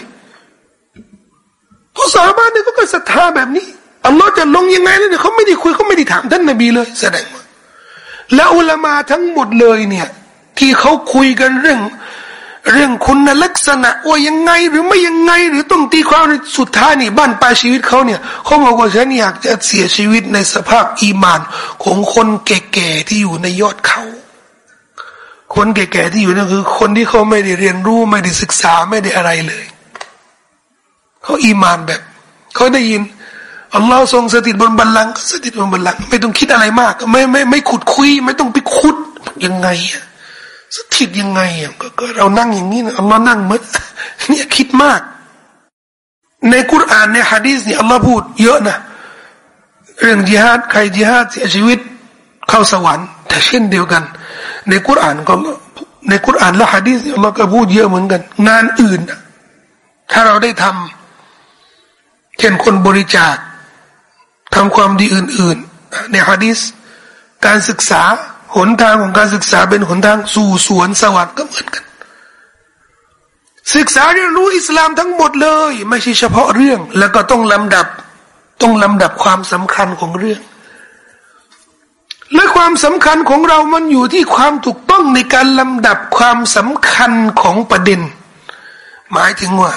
เพราะสาบานเนี่ยเขาก็ศรัทธาแบบนี้อัลลอฮ์จะลงยังไงเนี่ยเขาไม่ได้คุยเขาไม่ได้ถามท่านนบีเลยแสดงว่าแล้วอุลามาทั้งหมดเลยเนี่ย ที่เขาคุยกันเรื่อง เรื่องคุณลักษณะว่ายังไงหรือไม่ยังไง หรือต้องตีความสุดท้ายนี่บ้านปลายชีวิตเขาเนี่ยเขาบอกว่าฉันอยากจะเสียชีวิตในสภาพอีมาน ของคนแก่ๆที่อยู่ในยอดเขา คนแก่ๆที่อยู่นั่นคือ คนที่เขาไม่ได้เรียนรู้ไม่ได้ศึกษาไม่ได้อะไรเลยเขาอีมานแบบเขาได้ยินอัลลอฮ์ทรงสถิตบนบัลลังก์สถิตบนบัลลังก์ไม่ต้องคิดอะไรมาก ไม่ไม่ไม่ขุดคุย ไม่ต้องไปขุดยังไงอะ สถิตยังไงอะก็เรานั่งอย่างนี้นะอัลลอฮ์นั่งมัดเนี่ยคิดมาก ในคุรานในฮะดีษนี่ยอัลลอฮ์พูดเยอะนะเรื่องจิฮาดใครจิฮาดเสียชีวิตเข้าสวรรค์ แต่เช่นเดียวกัน ในคุรานก็ในคุรานและฮะดีษอัลลอฮ์ก็พูดเยอะเหมือนกัน งานอื่น ถ้าเราได้ทำเช่นคนบริจาคทำความดีอื่น ๆ ในฮะดีษการศึกษา หนทางของการศึกษาเป็นหนทางสู่สวนสวรรค์ก็เหมือนกัน ศึกษาเรียนรู้อิสลามทั้งหมดเลย ไม่ใช่เฉพาะเรื่อง แล้วก็ต้องลำดับต้องลำดับความสำคัญของเรื่อง และความสำคัญของเรามันอยู่ที่ความถูกต้องในการลำดับความสำคัญของประเด็น หมายถึงว่า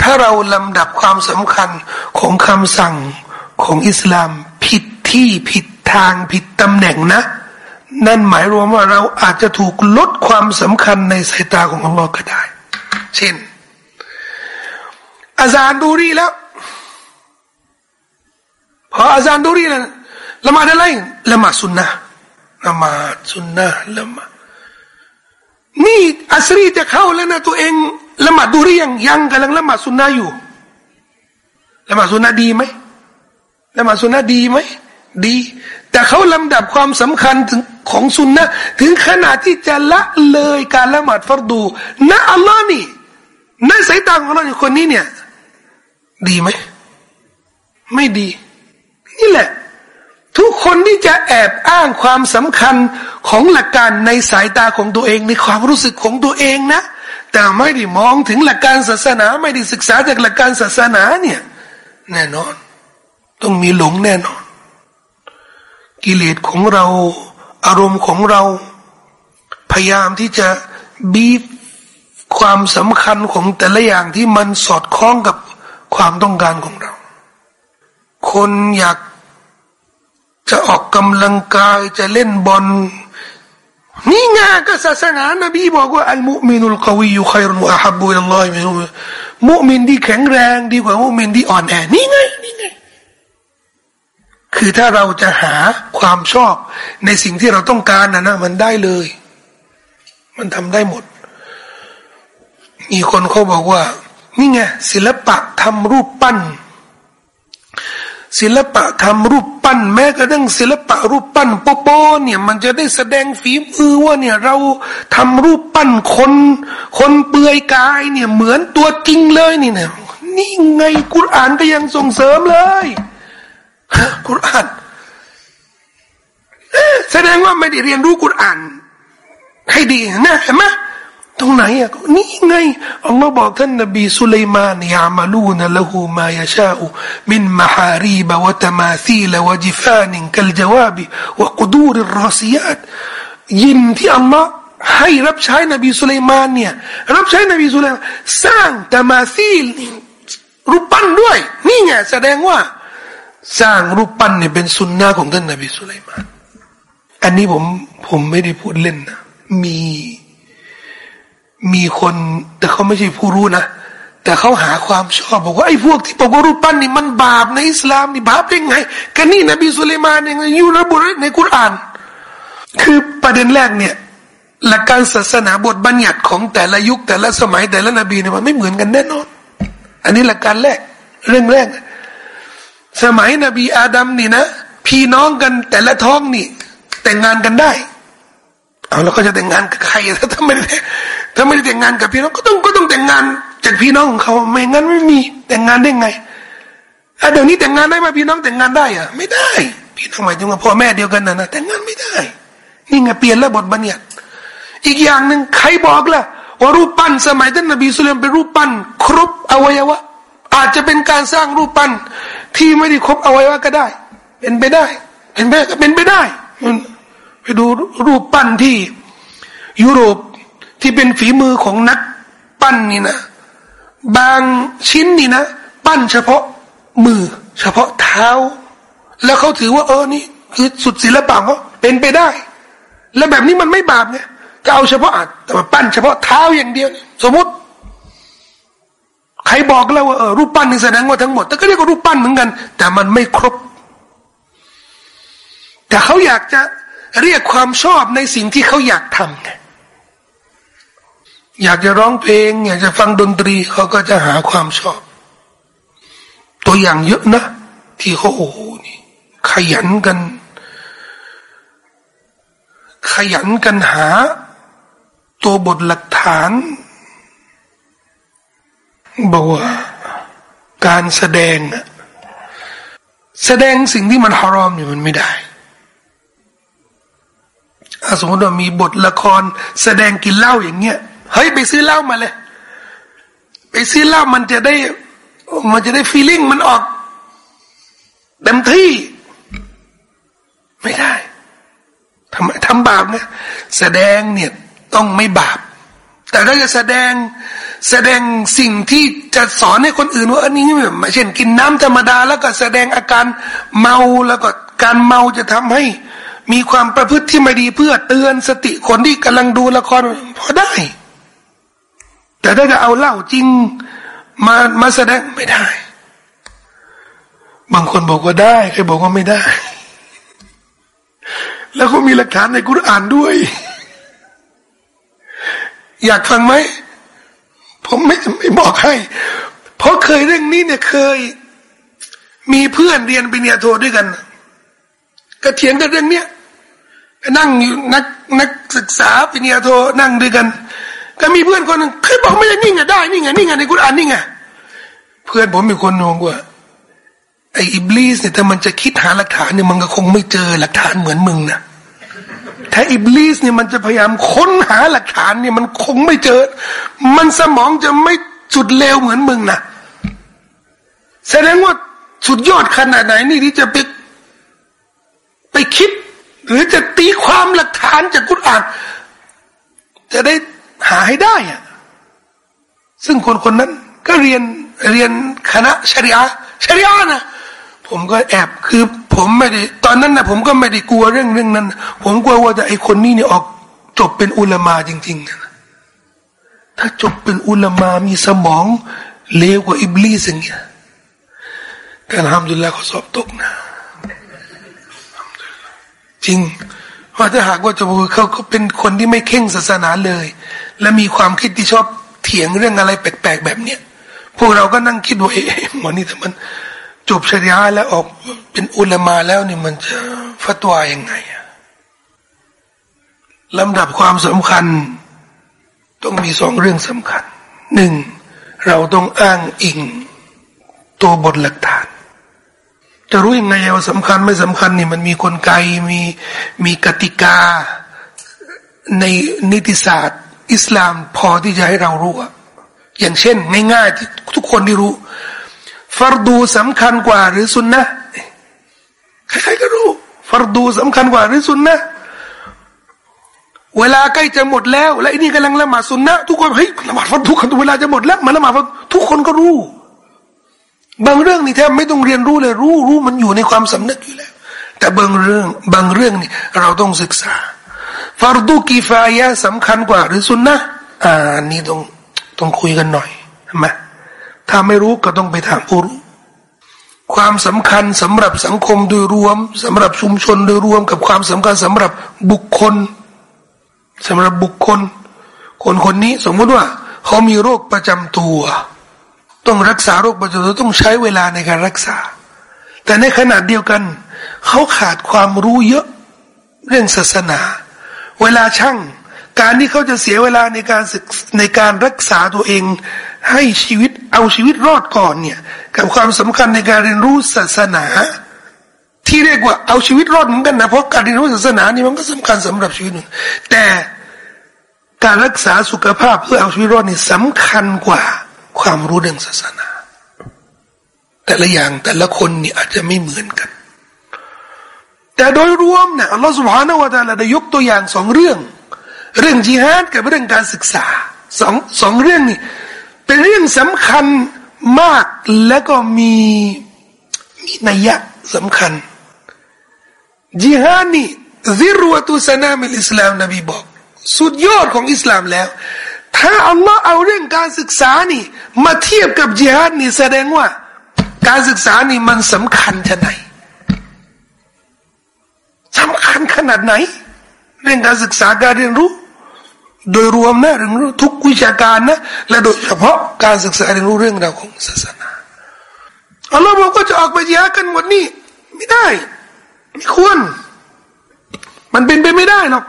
ถ้าเราลำดับความสำคัญของคำสั่งของอิสลาม ผิดที่ผิดทางผิดตำแหน่งนะ นั่นหมายรวมว่าเราอาจจะถูกลดความสำคัญในสายตาของอัลลอฮ์ก็ได้ เช่น อาจารย์ดูรีแล้ว พออาจารย์ดูรีแล้วละมาดอะไรละมาสุนนะละมาสุนนะละมานี่อัสรีจะเข้าแล้วนะตัวเองละหมาดดูรียังยังกำลังละหมาดสุนนะอยู่ละหมาดสุนนะดีไหมละหมาดสุนนะดีไหมดี แต่เขาลำดับความสำคัญถึง ของสุนนะถึงขนาดที่จะละเลยการละหมาดฟัรดูนะอัลลอฮ์นี่ในสายตาของเราคนนี้เนี่ย ดีไหมไม่ดี นี่แหละ ทุกคนที่จะแอบอ้างความสำคัญของหลักการในสายตาของตัวเองในความรู้สึกของตัวเองนะ แต่ไม่ได้มองถึงหลักการศาสนา ไม่ได้ศึกษาจากหลักการศาสนาเนี่ย แน่นอน ต้องมีหลงแน่นอน กิเลสของเรา อารมณ์ของเราพยายามที่จะบีบความสำคัญของแต่ละอย่างที่มันสอดคล้องกับความต้องการของเรา คนอยากจะออกกำลังกายจะเล่นบอลนี่ไงก็ศาสนานบีบอกว่าอัลมุมินุลกวีอยู่ใครรุอาฮับบุลลอฮิมินุมุมินที่แข็งแรงดีกว่ามุมินที่อ่อนแอนี่ไงนี่ไง คือถ้าเราจะหาความชอบในสิ่งที่เราต้องการนะนะมันได้เลย มันทำได้หมด มีคนเขาบอกว่า นี่ไงศิลปะทำรูปปั้น ศิลปะทำรูปปั้น แม้กระทั่งศิลปะรูปปั้นโปโปเนี่ย มันจะได้แสดงฝีมือว่าเนี่ย เราทำรูปปั้นคน คนเปลือยกายเนี่ยเหมือนตัวจริงเลยนี่นะนี่ไงกุรอานก็ยังส่งเสริมเลย กุรอานแสดงว่าไม่ได้เรียนรู้กุรอานให้ดีนะเห็นไหมตรงไหนอะนี่ไงอัลลอฮ์บอกท่านนบีสุลัยมานยามาลูนละหูมายาชาอุมินมหารีบวะตมาซีลวจิฟานิกัลจวาบิวกดูริรอซียัตยินที่อัลลอฮ์ให้รับใช้นบีสุลัยมานเนี่ยรับใช้นบีสุลัยมานสร้างตมาซีลรูปปั้นด้วย นี่ไงแสดงว่า สร้างรูปปั้นเนี่ยเป็นสุนนะของท่านนบีสุลัยมาน อันนี้ผมผมไม่ได้พูดเล่นนะ มีมีคนแต่เขาไม่ใช่ผู้รู้นะ แต่เขาหาความชอบบอกว่าไอ้พวกที่บอกว่ารูปปั้นนี่มันบาปในอิสลามนี่บาปได้ไงกันนี่นบีสุลัยมานเนี่ยอยู่ระบุในกุรอาน คือประเด็นแรกเนี่ยหลักการศาสนาบทบัญญัติของแต่ละยุคแต่ละสมัยแต่ละนบีเนี่ยมันไม่เหมือนกันแน่นอน อันนี้หลักการแรก เรื่องแรก สมัยนบีอาดัมนี่นะ พี่น้องกันแต่ละท้องนี่ แต่งงานกันได้ เอาแล้วก็จะแต่งงานกับใครถ้าไม่ได้ถ้าไม่ได้แต่งงานกับพี่น้องก็ต้องก็ต้องแต่งงาน จากพี่น้องของเขาไม่งั้นไม่มีแต่งงานได้ไงเดี๋ยวนี้แต่งงานได้ไหมพี่น้องแต่งงานได้อะไม่ได้ พี่น้องหมายถึงว่าพ่อแม่เดียวกันนะนะแต่งงานไม่ได้นี่ไงเปลี่ยนแล้วบทบัญญัติอีกอย่างหนึ่งใครบอกล่ะว่ารูปปั้นสมัยท่านนบีสุลต่านเป็นรูปปั้น ครบอวัยวะ อาจจะเป็นการสร้างรูปปั้น ที่ไม่ได้ครบอวัยวะก็ได้ เป็นไปได้ เป็นไปก็เป็นไปได้ไปดูรูปปั้นที่ ยุโรปที่เป็นฝีมือของนักปั้นนี่นะบางชิ้นนี่นะ ปั้นเฉพาะมือ เฉพาะเท้า แล้วเขาถือว่าเออนี่ คือสุดศิลปะเขาเป็นไปได้ แล้วแบบนี้มันไม่บาปไงก็เอาเฉพาะแต่ว่าปั้นเฉพาะเท้าอย่างเดียว สมมติ ใครบอกแล้วว่าเออรูปปั้นนี่แสดงว่าทั้งหมด แต่ก็เรียกว่ารูปปั้นเหมือนกัน แต่มันไม่ครบ แต่เขาอยากจะเรียกความชอบในสิ่งที่เขาอยากทำไงอยากจะร้องเพลง อยากจะฟังดนตรีเขาก็จะหาความชอบ ตัวอย่างเยอะนะ ที่เขาโอ้โหนี่ขยันกัน ขยันกันหา ตัวบทหลักฐาน บอกว่าการแสดง แสดงสิ่งที่มันฮารอมอยู่มันไม่ได้สมมติว่ามีบทละคร แสดงกินเหล้าอย่างเงี้ยเฮ้ยไปซื้อเหล้ามาเลย ไปซื้อเหล้ามันจะได้ มันจะได้ฟีลิ่งมันออกเต็มที่ ไม่ได้ทำทำบาปนี่ยแสดงเนี่ยต้องไม่บาป แต่ถ้าจะแสดงแสดงสิ่งที่จะสอนให้คนอื่นว่าอันนี้ไม่เช่นกินน้ำธรรมดา แล้วก็แสดงอาการเมาแล้วก็การเมาจะทำให้มีความประพฤติที่ไม่ดีเพื่อเตือนสติคนที่กำลังดูละครพอได้ แต่ถ้าจะเอาเล่าจริงมามาแสดงไม่ได้ บางคนบอกว่าได้ใครบอกว่าไม่ได้ แล้วก็มีหลักฐานในกุรอานด้วย อยากฟังไหม ผมไม่ไม่บอกให้ เพราะเคยเรื่องนี้เนี่ยเคย มีเพื่อนเรียนปริญญาโทด้วยกันก็เถียงกันเรื่องเนี้ยนั่งอยู่นักนักศึกษาปริญญาโทนั่งด้วยกัน ก็มีเพื่อนคนหนึ่งเคยบอกไม่ได้นี่ไงได้นี่ไงนี่ไงในกุรอานนี่ไงเพื่อนผมมีคนนงว่าไอ้อิบลิสเนี่ยถ้ามันจะคิดหาหลักฐานเนี่ยมันก็คงไม่เจอหลักฐานเหมือนมึงนะ ถ้าอิบลิสเนี่ยมันจะพยายามค้นหาหลักฐานเนี่ยมันคงไม่เจอ มันสมองจะไม่สุดเลวเหมือนมึงนะแสดงว่าสุดยอดขนาดไหนนี่ที่จะไปไปคิด หรือจะตีความหลักฐานจากกุรอาน จะได้หาให้ได้อะซึ่งคนคนนั้นก็เรียนเรียนคณะชริอะชริอะนะผมก็แอบคือ ผมไม่ได้ ตอนนั้นนะผมก็ไม่ได้กลัวเรื่องเรื่องนั้น ผมกลัวว่าจะไอคนนี้เนี่ยออกจบเป็นอุลามาจริงๆนะถ้าจบเป็นอุลามามีสมองเลวกว่าอิบลีสอย่างเงี้ยการทำดุลแลเขาสอบตกนะจริงว่าถ้าหากว่าจะบอกเขาเขาเป็นคนที่ไม่เข่งศาสนาเลย และมีความคิดที่ชอบเถียงเรื่องอะไรแปลกๆแบบเนี้ยพวกเราก็นั่งคิดว่าเอ๊ะหมอนี่แต่มัน จบชริยาแล้วออกเป็นอุลามาแล้วนี่มันจะฟัตวายังไงลำดับความสำคัญ ต้องมีสองเรื่องสำคัญหนึ่งเราต้องอ้างอิงตัวบทหลักฐาน จะรู้ยังไงว่าสำคัญไม่สำคัญนี่มันมีกลไกมีมีกติกา ในนิติศาสตร์ อิสลามพอที่จะให้เรารู้อย่างเช่น ง่ายๆที่ทุกคนที่รู้ ฟารดูสำคัญกว่าหรือสุนนะใครๆก็รู้ฟารดูสำคัญกว่าหรือสุนนะเวลาใกล้จะหมดแล้ว และอันนี้กำลังละหมาดสุนนะทุกคนเฮ้ยละหมาดฟัรดูกันเวลาจะหมดแล้วมาละหมาดทุกคนก็รู้ บางเรื่องนี่แทบไม่ต้องเรียนรู้เลยรู้รู้มันอยู่ในความสำนึกอยู่แล้ว แต่บางเรื่องบางเรื่องนี่เราต้องศึกษาฟารดูกีฟายะสำคัญกว่าหรือสุนนะอ่านี่ต้องต้องคุยกันหน่อยใช่ไหม ถ้าไม่รู้ก็ต้องไปถามผู้รู้ความสำคัญสำหรับสังคมโดยรวมสำหรับชุมชนโดยรวม กับความสำคัญสำหรับบุคคลสำหรับบุคคล คนคนนี้สมมติว่า เขามีโรคประจำตัว ต้องรักษาโรคประจำตัวต้องใช้เวลาในการรักษา แต่ในขณะเดียวกัน เขาขาดความรู้เยอะเรื่องศาสนา เวลาช่าง การที่เขาจะเสียเวลาในการศึกในการรักษาตัวเอง ให้ชีวิตเอาชีวิตรอดก่อนเนี่ย กับความสำคัญในการเรียนรู้ศาสนา ที่เรียกว่าเอาชีวิตรอดเหมือนกันนะเพราะการเรียนรู้ศาสนานี่มันก็สำคัญสำหรับชีวิตหนึ่งแต่การรักษาสุขภาพเพื่อเอาชีวิตรอดนี่สำคัญกว่าความรู้เรื่องศาสนา แต่ละอย่างแต่ละคนนี่อาจจะไม่เหมือนกัน แต่โดยรวมเนี่ยอัลลอฮฺสุบฮานาวะตาลาได้ยกตัวอย่างสองเรื่อง เรื่องจิฮาดกับเรื่องการศึกษาสองสองเรื่องนี่ เป็นเรื่องสำคัญมากและก็มีมีนัยยะสำคัญจิฮาดนี่ซิรวตุสนามิลอิสลามนบีบอก สุดยอดของอิสลามแล้ว ถ้าอัลลอฮ์เอาเรื่องการศึกษานี่ มาเทียบกับจิฮาดนี่แสดงว่า การศึกษานี่มันสำคัญชะไหนสำคัญขนาดไหน เรื่องการศึกษาการเรียนรู้ โดยรวมนะเรียนรู้ทุกวิชาการนะและโดยเฉพาะการศึกษาเรียนรู้เรื่องราวของศาสนาอัลลอฮ์บอกว่าจะออกไปจิฮากันหมดนี่ไม่ได้ไม่ควร มันเป็นไปไม่ได้หรอก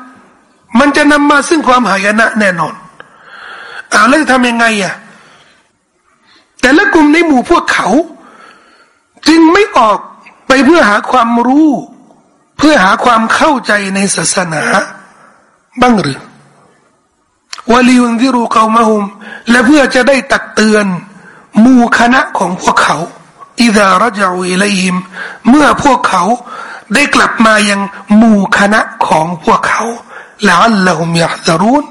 มันจะนำมาซึ่งความหายนะแน่นอนเอาแล้วจะทำยังไงอะแต่ละกลุ่มในหมู่พวกเขา จึงไม่ออกไปเพื่อหาความรู้ เพื่อหาความเข้าใจในศาสนา บ้างหรือ วลียุนซิรูเกามาฮุม และเพื่อจะได้ตักเตือนมูคณะของพวกเขาอิดารจาอิลัยฮิม เมื่อพวกเขาได้กลับมายังหมู่คณะของพวกเขาละอัลละฮุมยาฮซารุน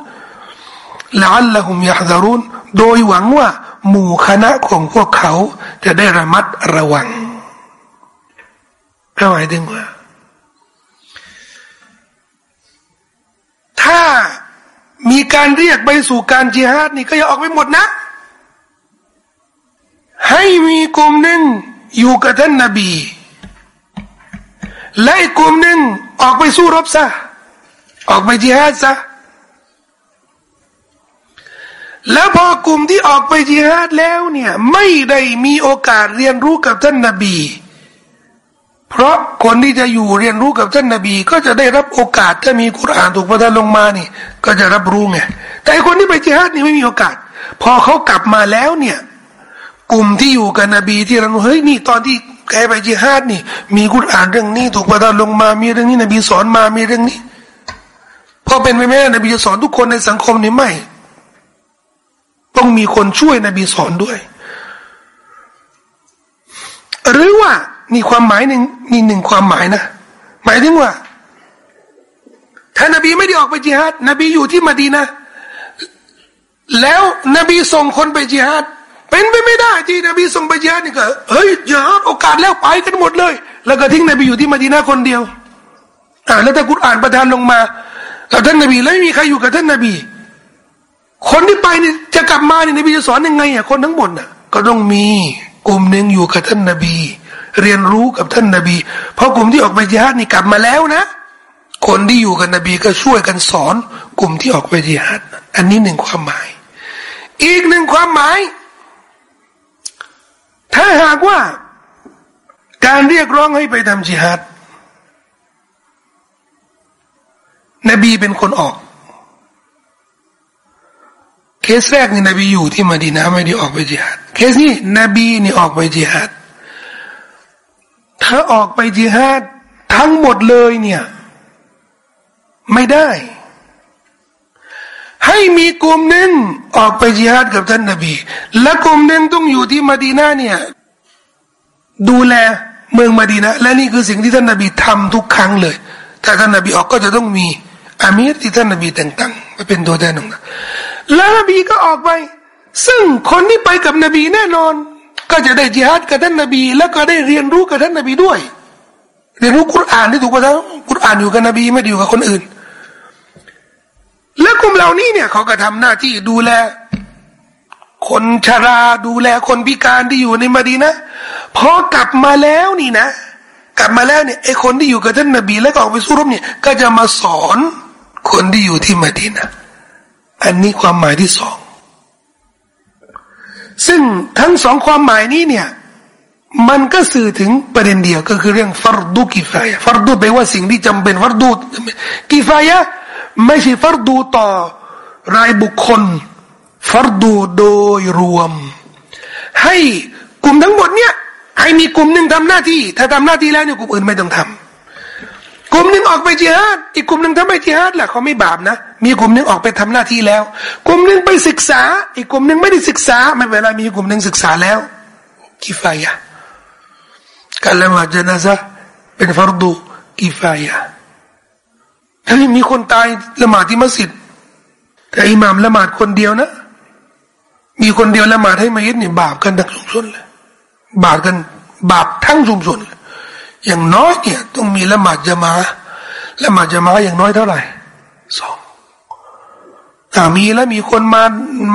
ละอัลละฮุมยาฮซารุนโดยหวังว่าหมู่คณะของพวกเขาจะได้ระมัดระวังก็หมายถึงว่า ถ้า มีการเรียกไปสู่การจิฮาดนี่ก็อย่าออกไปหมดนะ ให้มีกลุ่มหนึ่งอยู่กับท่านนาบีและอีกกลุ่มหนึ่งออกไปสู้รบซะออกไปจิฮาดซะแล้วพอกลุ่มที่ออกไปจิฮาดแล้วเนี่ย ไม่ได้มีโอกาสเรียนรู้กับท่านนาบี เพราะคนที่จะอยู่เรียนรู้กับท่านนาบี ก็จะได้รับโอกาสถ้ามีกุรอานถูกประทานลงมานี่ ก็จะรับรู้ไงแต่คนที่ไปจิฮาดนี่ไม่มีโอกาส พอเขากลับมาแล้วเนี่ย กลุ่มที่อยู่กับนบีที่เราเฮ้ยนี่ตอนที่แกไปจิฮาดนี่ มีกุรอานเรื่องนี้ถูกประทานลงมา มีเรื่องนี้นบีสอนมามีเรื่องนี้พอเป็นไปไม่ได้นบีจะสอนทุกคนในสังคมนี้ไม่ต้องมีคนช่วยนบีสอนด้วย หรือว่า นี่ความหมายหนึ่งนี่หนึ่งความหมายนะหมายถึงว่า ถ้านบีไม่ได้ออกไปจิฮัดนบีอยู่ที่มาดีนะแล้วนบีส่งคนไปจิฮัดเป็นไปไม่ได้ที่นบีส่งไปจิฮัดนี่ก็เฮ้ยจิฮัดโอกาสแล้วไปกันหมดเลย แล้วก็ทิ้งนบีอยู่ที่มาดีนะคนเดียวอ่าแล้วถ้ากุรอานประทานลงมากับท่านนบีแล้วไม่มีใครอยู่กับท่านนบี คนที่ไปนี่จะกลับมาเนี่ยนบีจะสอนยังไงอะคนทั้งหมดน่ะ ก็ต้องมีกลุ่มหนึ่งอยู่กับท่านนบี เรียนรู้กับท่านนบี เพราะกลุ่มที่ออกไปจิฮัดนี่กลับมาแล้วนะ คนที่อยู่กับนบีก็ช่วยกันสอน กลุ่มที่ออกไปจิฮัดอันนี้หนึ่งความหมาย อีกหนึ่งความหมาย ถ้าหากว่า การเรียกร้องให้ไปทำจิฮัดนบีเป็นคนออก เคสแรกนี่นบีอยู่ที่มาดีนาไม่ได้ออกไปจิฮัดเคสนี้นบีนี่ออกไปจิฮัด ถ้าออกไปจิฮัดทั้งหมดเลยเนี่ย ไม่ได้ ให้มีกลุ่มหนึ่งออกไปจิฮัดกับท่านนบี และกลุ่มหนึ่งต้องอยู่ที่มาดีนาเนี่ย ดูแลเมืองมาดีนะและนี่คือสิ่งที่ท่านนบีทำทุกครั้งเลยถ้าท่านนบีออกก็จะต้องมีอามีรที่ท่านนบีแต่งตั้งมาเป็นตัวแทนของเราแล้วนบีก็ออกไป ซึ่งคนที่ไปกับนบีแน่นอน ก็จะได้จิฮัดกับท่านนบี แล้วก็ได้เรียนรู้กับท่านนบีด้วย เรียนรู้คุรานที่ถูกป่ะทั้งคุรานอยู่กับนบีไม่ได้อยู่กับคนอื่น และกลุ่มเหล่านี้เนี่ยเขาก็ทำหน้าที่ดูแล คนชราดูแลคนพิการที่อยู่ในมาดีนะพอกลับมาแล้วนี่นะ กลับมาแล้วเนี่ยไอคนที่อยู่กับท่านนบี แล้วก็ออกไปสู้รบเนี่ย ก็จะมาสอนคนที่อยู่ที่มาดีนะอันนี้ความหมายที่สอง ซึ่งทั้งสองความหมายนี้เนี่ย มันก็สื่อถึงประเด็นเดียวก็คือเรื่องฟารดูกิฟายฟารดูแปลว่าสิ่งที่จำเป็นฟารดูกิฟายะไม่ใช่ฟัรดูต่อรายบุคคลฟัรดูโดยรวม ให้กลุ่มทั้งหมดเนี่ยให้มีกลุ่มหนึ่งทำหน้าที่ ถ้าทำหน้าที่แล้วเนี่ยกลุ่มอื่นไม่ต้องทำ กลุ่มหนึ่งออกไปจิฮาดอีกกลุ่มหนึ่งทำไม่จิฮาดแหละเขาไม่บาปนะ มีกลุ่มหนึ่งออกไปทำหน้าที่แล้ว กลุ่มหนึ่งไปศึกษา อีกกลุ่มหนึ่งไม่ได้ศึกษา ไม่เวลามีกลุ่มหนึ่งศึกษาแล้วกิฟายะการละหมาดจนาซะเป็นฟารดูกิฟายะถ้ามีคนตายละหมาดที่มัสยิดแต่อิหมามละหมาดคนเดียวนะ มีคนเดียวละหมาดให้มายิดเนี่ยบาปกันทั้งชุมชนเลยบาปกันบาปทั้งชุมชนเลย อย่างน้อยเนี่ยต้องมีละหมาดจะมาละหมาดจะมาอย่างน้อยเท่าไหร่สองถ้ามีแล้วมีคนมา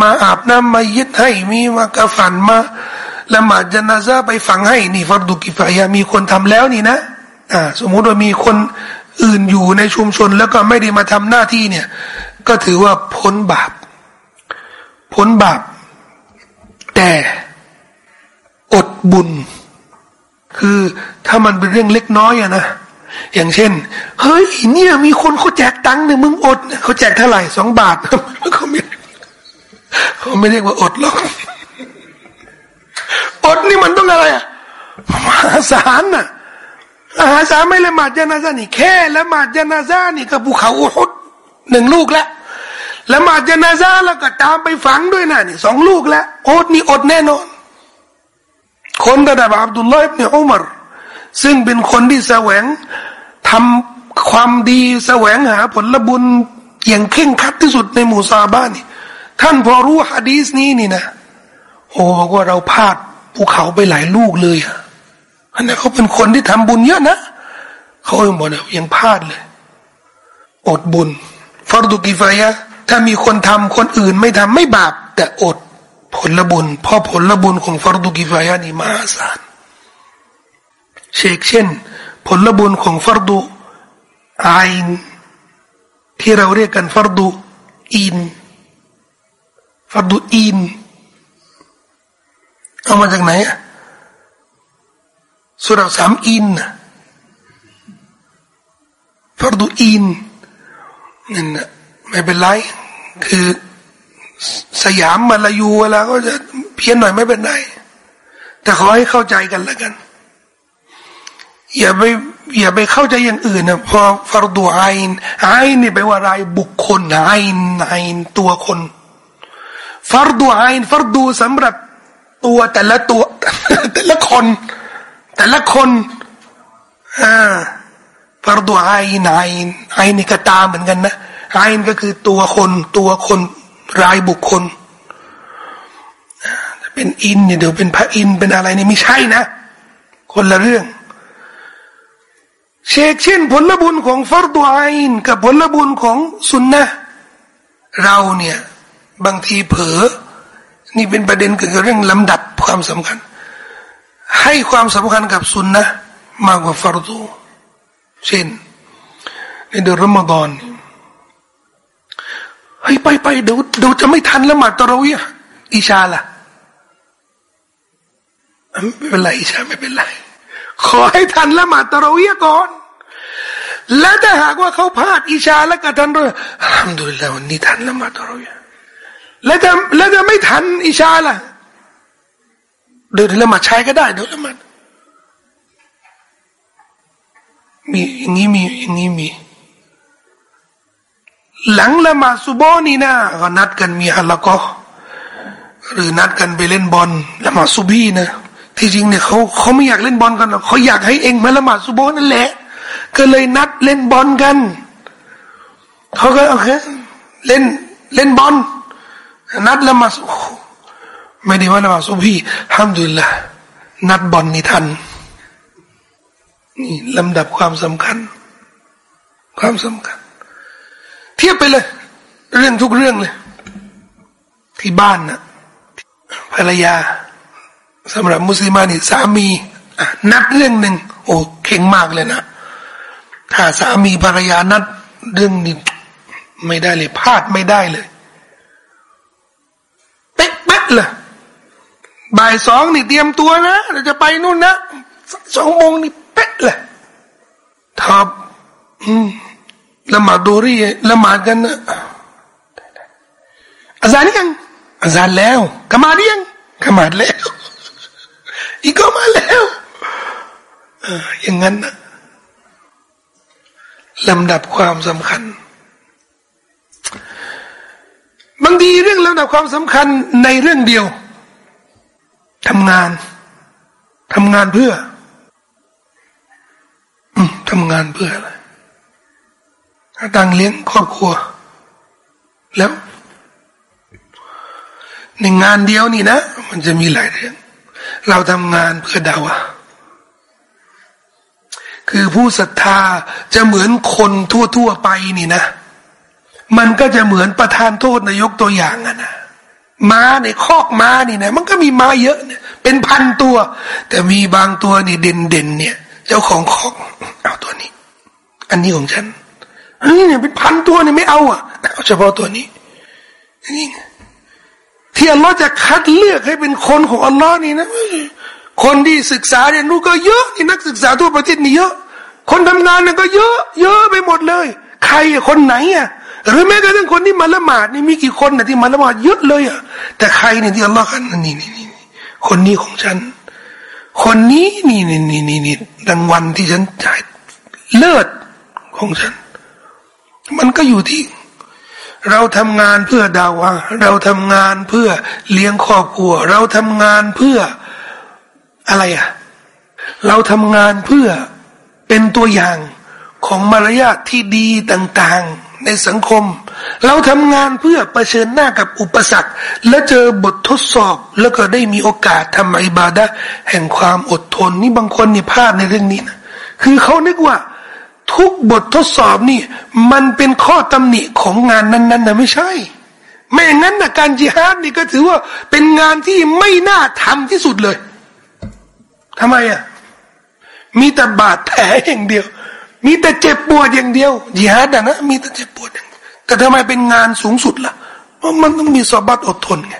มาอาบน้ำมายึดให้มีมากระฝันมาละหมาดจนาซาไปฝังให้นี่ฟัรดุกิฟายามีคนทำแล้วนี่นะอ่าสมมุติว่ามีคนอื่นอยู่ในชุมชนแล้วก็ไม่ได้มาทำหน้าที่เนี่ย ก็ถือว่าพ้นบาป พ้นบาป แต่อดบุญ คือถ้ามันเป็นเรื่องเล็กน้อยอะนะอย่างเช่น เฮ้ยเนี่ยมีคนเขาแจกตังค์เนี่ยมึงอดเขาแจกเท่าไหร่สองบาทเขาไม่เขาไม่เรียกว่าอดหรอกอดนี่มันต้องอะไรอะมหาศาลน่ะมหาศาลไม่ละหมาดจนาซานี่แค่ละหมาดจนาซานี่ก็ภูเขาอุฮุดหนึ่งลูกแล้วละหมาดจนาซาแล้วก็ตามไปฝังด้วยนะนี่สองลูกแล้วอดนี่อดแน่นอน คนระดับอับดุลลอฮ์อิบเนอุมรซึ่งเป็นคนที่แสวงทำความดีแสวงหาผลบุญอย่างเข่งคัดที่สุดในหมู่ซาบ้านนี่ท่านพอรู้ฮะดีสนี้นี่นะโอ้บอกว่าเราพลาดภูเขาไปหลายลูกเลยอะอันนั้นเขาเป็นคนที่ทำบุญเยอะนะเขายังบอกเลยยังพลาดเลยอดบุญฟารดุกิฟายะถ้ามีคนทำคนอื่นไม่ทำไม่บาปแต่อด ผลบุญเพราะผลบุญของฟารดุกิฟายะนี่มหาศาลเชกเช่น ผลบุญของฟารดุไอน์ที่เราเรียกกันฟารดุอินฟารดุอินเอามาจากไหนอะสุราสามอินฟารดูอินนั่นไม่เป็นไรคือ สยามมาลายูเวลาก็จะเพี้ยนหน่อยไม่เป็นไรแต่ขอให้เข้าใจกันแล้วกัน อย่าไปอย่าไปเข้าใจอย่างอื่นนะพอฟารดูไอน์ไอน์นี่แปลว่าอะไรบุคคลไอน์ไอน์ตัวคนฟารดูไอน์ฟารดูสำหรับตัวแต่ละตัว แต่ละคน แต่ละคนอ่าฟารดูไอนไอไอนี่ก็ตามเหมือนกันนะไอก็คือตัวคนตัวคน รายบุคคลเป็นอินเนี่ยเดี๋ยวเป็นพระอินเป็นอะไรเนี่ยไม่ใช่นะ คนละเรื่อง เชกเช่น ผลบุญของฟารดูไอกับผลบุญของสุนนะเราเนี่ย บางทีเผลอนี่เป็นประเด็นเกี่ยวกับเรื่องลำดับความสำคัญ ให้ความสำคัญกับสุนนะมากกว่าฟารดูเช่นในเดือนรอมฎอนเฮ้ยไปไปเดี๋ยวเดี๋ยวจะไม่ทันละหมาดตะเราะอิชาล่ะไม่เป็นไรอิชาไม่เป็นไร ขอให้ทันละหมาดตะเราะก่อน และถ้าหากว่าเขาพลาดอิชาแล้วก็ทันด้วยทำดูแล้ววันนี้ทันละหมาดตะเราะแล้วจะแล้วจะไม่ทันอิชาล่ะเดินละหมาดชายก็ได้เดินละหมาดมีอย่างนี้มีอย่างนี้มี หลังละหมาดซุโบนี่นะก็นัดกันมีฮัลละก็หรือนัดกันไปเล่นบอลละหมาดซุบีนะที่จริงเนี่ยเขาเขาไม่อยากเล่นบอลกันหรอกเขาอยากให้เองมาละหมาดซุโบนั่นแหละ ก็เลยนัดเล่นบอลกันเขาก็โอเคเล่นเล่นบอลนัดละมาไม่ได้ว่าละมาสุพี่ห้ามดุลละนัดบอลนี่ทันนี่ลำดับความสำคัญ ความสำคัญ ทียบไปเลย เรื่องทุกเรื่องเลย ที่บ้านนะภรรยาสำหรับมุสลิมานี่สามีนัดเรื่องหนึ่งโอ้เข่งมากเลยนะถ้าสามีภรรยานัดเรื่องนี้ไม่ได้เลยพลาดไม่ได้เลยเป๊ะเลยบ่ายสองนี่เตรียมตัวนะเราจะไปนู่นนะสองโมงนี่เป๊ะเลยทับ ละหมาดดูรีละหมาดกันนะอาจารย์ยังอาจารย์แล้วกมาดยังกมาดแล้วอีกก็มาแล้วอย่างนั้นนะลำดับความสำคัญ บางทีเรื่องลำดับความสำคัญในเรื่องเดียวทำงานทำงานเพื่อทำงานเพื่ออะไร ตังเลี้ยงครอบครัว แล้ว ในงานเดียวนี่นะ มันจะมีหลายเรื่อง เราทำงานเพื่อดาวะคือผู้ศรัทธาจะเหมือนคนทั่ว ๆ ไปนี่นะ มันก็จะเหมือนประธานโทษนายกตัวอย่างอะนะม้าในคอกม้านี่นะ มันก็มีม้าเยอะเนี่ยเป็นพันตัว แต่มีบางตัวนี่เด่นเด่นเนี่ย เจ้าของคอกเอาตัวนี้ อันนี้ของฉัน อันนี้เนี่ยเป็นพันตัวเนี่ยไม่เอาอะเอาเฉพาะตัวนี้นี่ที่อัลลอฮ์จะคัดเลือกให้เป็นคนของอัลลอฮ์นี่นะคนที่ศึกษาเรียนรู้ก็เยอะที่นักศึกษาทั่วประเทศนี่เยอะ คนทำงานเนี่ยก็เยอะ เยอะไปหมดเลย ใครคนไหนอะหรือแม้กระทั่งคนที่มาละหมาดนี่มีกี่คนนะที่มาละหมาดเยอะเลยอะแต่ใครเนี่ยที่อัลลอฮ์กันนี่นี่นี่คนนี้ของฉัน คนนี้นี่นี่นี่นี่นี่รางวัลที่ฉันจ่ายเลิศของฉัน มันก็อยู่ที่ เราทำงานเพื่อดาวะเราทำงานเพื่อเลี้ยงครอบครัว เราทำงานเพื่ออะไรอะ เราทำงานเพื่อเป็นตัวอย่างของมารยาทที่ดีต่างๆในสังคม เราทำงานเพื่อเผชิญหน้ากับอุปสรรค และเจอบททดสอบ แล้วก็ได้มีโอกาสทำอิบาดะแห่งความอดทนนี่บางคนนี่พลาดในเรื่องนี้นะคือเขานึกว่า ทุกบททดสอบนี่ มันเป็นข้อตำหนิของงานนั้นๆนะไม่ใช่ ไม่อย่างนั้นนะการจิฮาดนี่ก็ถือว่าเป็นงานที่ไม่น่าทำที่สุดเลยทำไมอะ มีแต่บาดแผลอย่างเดียว มีแต่เจ็บปวดอย่างเดียวยิฮาดนะ มีแต่เจ็บปวดอย่างแต่ทำไมเป็นงานสูงสุดล่ะ เพราะมันต้องมีสอบัตอดทนไง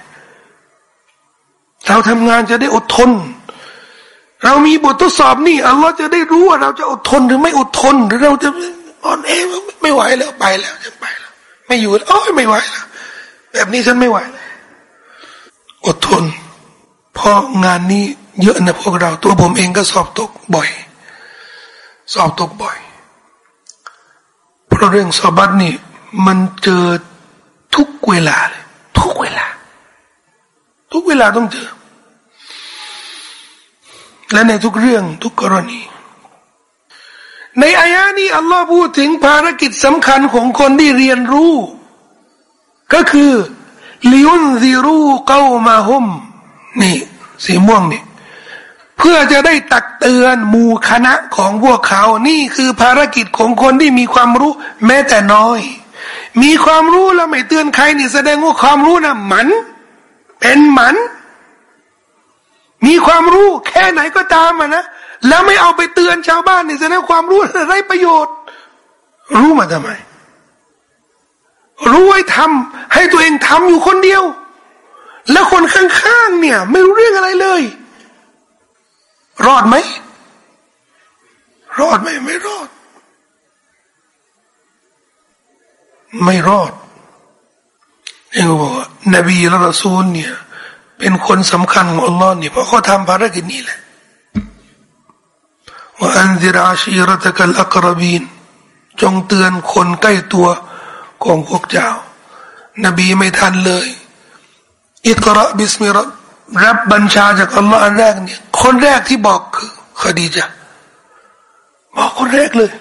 เราทำงานจะได้อดทน เรามีบททดสอบนี่อัลลอฮ์จะได้รู้ว่าเราจะอดทนหรือไม่อดทนหรือเราจะอ่อนแอไม่ไหวแล้วไปแล้วจะไปแล้ว ไม่อยู่แล้วโอ้ยไม่ไหวแล้วแบบนี้ฉันไม่ไหวอดทนเพราะงานนี้เยอะนะพวกเรา ตัวผมเองก็สอบตกบ่อย สอบตกบ่อย เพราะเรื่องสอบัตนี่ มันเจอทุกเวลาเลยทุกเวลา ทุกเวลาต้องเจอ และในทุกเรื่องทุกกรณี ในอายะนี้อัลลอฮ์พูดถึงภารกิจสำคัญของคนที่เรียนรู้ ก็คือลิยุนซิรูเกามาฮุมนี่สีม่วงนี่เพื่อจะได้ตักเตือนหมู่คณะของพวกเขา นี่คือภารกิจของคนที่มีความรู้ แม้แต่น้อย มีความรู้แล้วไม่เตือนใครนี่แสดงว่าความรู้นะ่ะหมัน เป็นหมัน มีความรู้แค่ไหนก็ตามอะนะแล้วไม่เอาไปเตือนชาวบ้านนี่แสดงความรู้ไรประโยชน์ รู้มาทำไม รู้ไว้ทำให้ตัวเองทำอยู่คนเดียว แล้วคนข้างๆเนี่ย ไม่รู้เรื่องอะไรเลย รอดไหม รอดไหมไม่รอด ไม่รอดยังบอกว่านบีและรอซูลเนี่ย เป็นคนสำคัญของอัลลอฮ์นี่เพราะเขาทำภารกิจนี้แหละว่าอันซิราชีรตะกัลอักรบีน จงเตือนคนใกล้ตัวของพวกเจ้า นบีไม่ทันเลย อิกราบิสมิรับรับบัญชาจากอัลลอฮ์อันแรกเนี่ยคนแรกที่บอกคือคดีจะบอกคนแรกเลย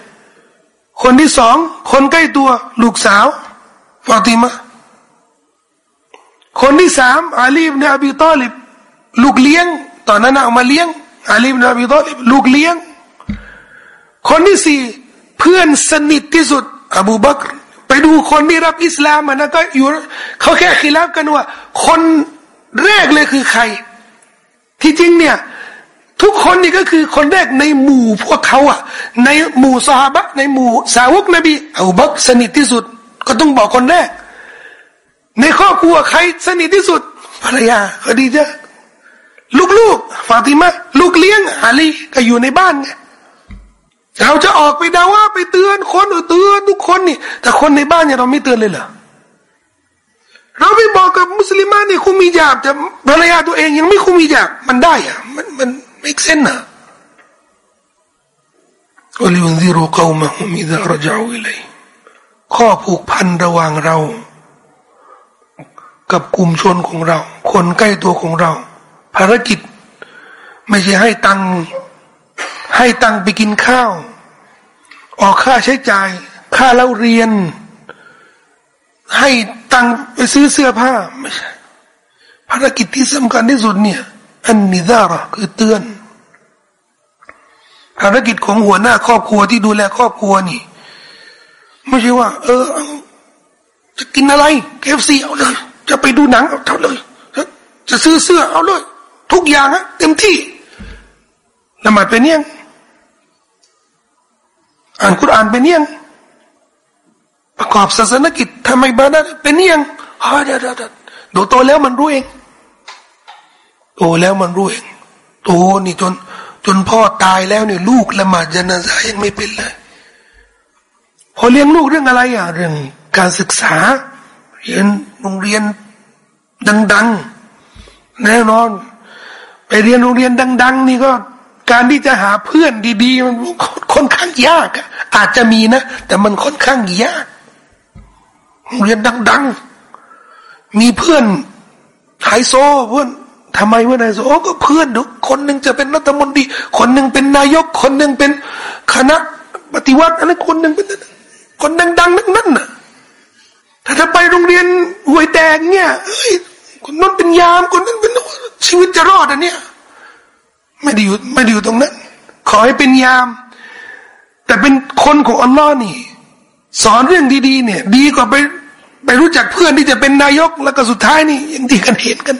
คนที่สอง คนใกล้ตัว ลูกสาวฟาติมา คนที่สามอาลีบเนอบีตอลิบลูกเลี้ยง ตอนนั้นเอามาเลี้ยง อาลีบเนอบีตอลิบลูกเลี้ยง คนที่สี่เพื่อนสนิทที่สุด อบูบักรไปดูคนที่รับอิสลามมันนะก็อยู่เขาแค่คิดลับกันว่า คนแรกเลยคือใคร ที่จริงเนี่ย ทุกคนนี่ก็คือคนแรกในหมู่พวกเขาอะ ในหมู่สหบะในหมู่สาวกนบีอูบักสนิทที่สุด ก็ต้องบอกคนแรก ในครอบครัวใครสนิทที่สุดภรรยาก็ดีจ้ะลูกๆฟาติมาลูกเลี้ยงอาลีก็อยู่ในบ้านไงเราจะออกไปดาว่าไปเตือนคนเตือนทุกคนนี่ แต่คนในบ้านเนี่ยเราไม่เตือนเลยเหรอเราไม่บอกกับมุสลิมานี่คุมีหยาบแต่ภรรยาตัวเองยังไม่คุมีหยาบมันได้อะมันมันไม่เส้นอะวลิวนซิรุกาวมะฮุมิดะรจาวิเลยข้อผูกพันระหว่างเรา กับกลุ่มชนของเรา คนใกล้ตัวของเรา ภารกิจ ไม่ใช่ให้ตังให้ตังไปกินข้าว ออกค่าใช้จ่าย ค่าเล่าเรียน ให้ตังไปซื้อเสื้อผ้าไม่ใช่ภารกิจที่สำคัญที่สุดเนี่ยอันนิซาระคือเตือน ภารกิจของหัวหน้าครอบครัวที่ดูแลครอบครัวนี่ ไม่ใช่ว่า เออจะกินอะไร KFC เอาเลย จะไปดูหนังเอาเลย จะซื้อเสื้อเอาเลย ทุกอย่างอะเต็มที่ละหมาดเป็นยังอ่านคุรานเป็นยังประกอบศาสนกิจทำไมบ้านเป็นยังอ๋อเดี๋ยวเดี๋ยวดูโตแล้วมันรู้เองโตแล้วมันรู้เองโตนี่จน จนพ่อตายแล้วเนี่ยลูกละหมาดจนาซายังไม่เป็นเลยพอเลี้ยงลูกเรื่องอะไรอะเรื่องการศึกษา เรียนโรงเรียนดังๆ แน่นอน ไปเรียนโรงเรียนดัง ๆ นี่ก็การที่จะหาเพื่อนดีๆมันค่อนข้างยากอาจจะมีนะ แต่มันค่อนข้างยากเรียนดัง ๆ มีเพื่อนไฮโซเพื่อนทำไมเพื่อนไฮโซก็เพื่อนดูคนหนึ่งจะเป็นรัฐมนตรีคนหนึ่งเป็นนายก คนหนึ่งเป็นคณะปฏิวัติอันนั้นคนหนึ่งเป็นคนดังๆนั่นน่ะ ถ้าจะไปโรงเรียนหวยแตกเนี่ยเฮ้ยคนนั้นเป็นยามคนนั้นเป็นชีวิตจะรอดอันเนี้ยไม่ได้อยู่ไม่ได้อยู่ตรงนั้น ขอให้เป็นยาม แต่เป็นคนของอัลลอฮ์นี่ สอนเรื่องดีๆเนี่ย ดีกว่าไปไปรู้จักเพื่อนที่จะเป็นนายกแล้วก็สุดท้ายนี่ยังดีกันเห็นกัน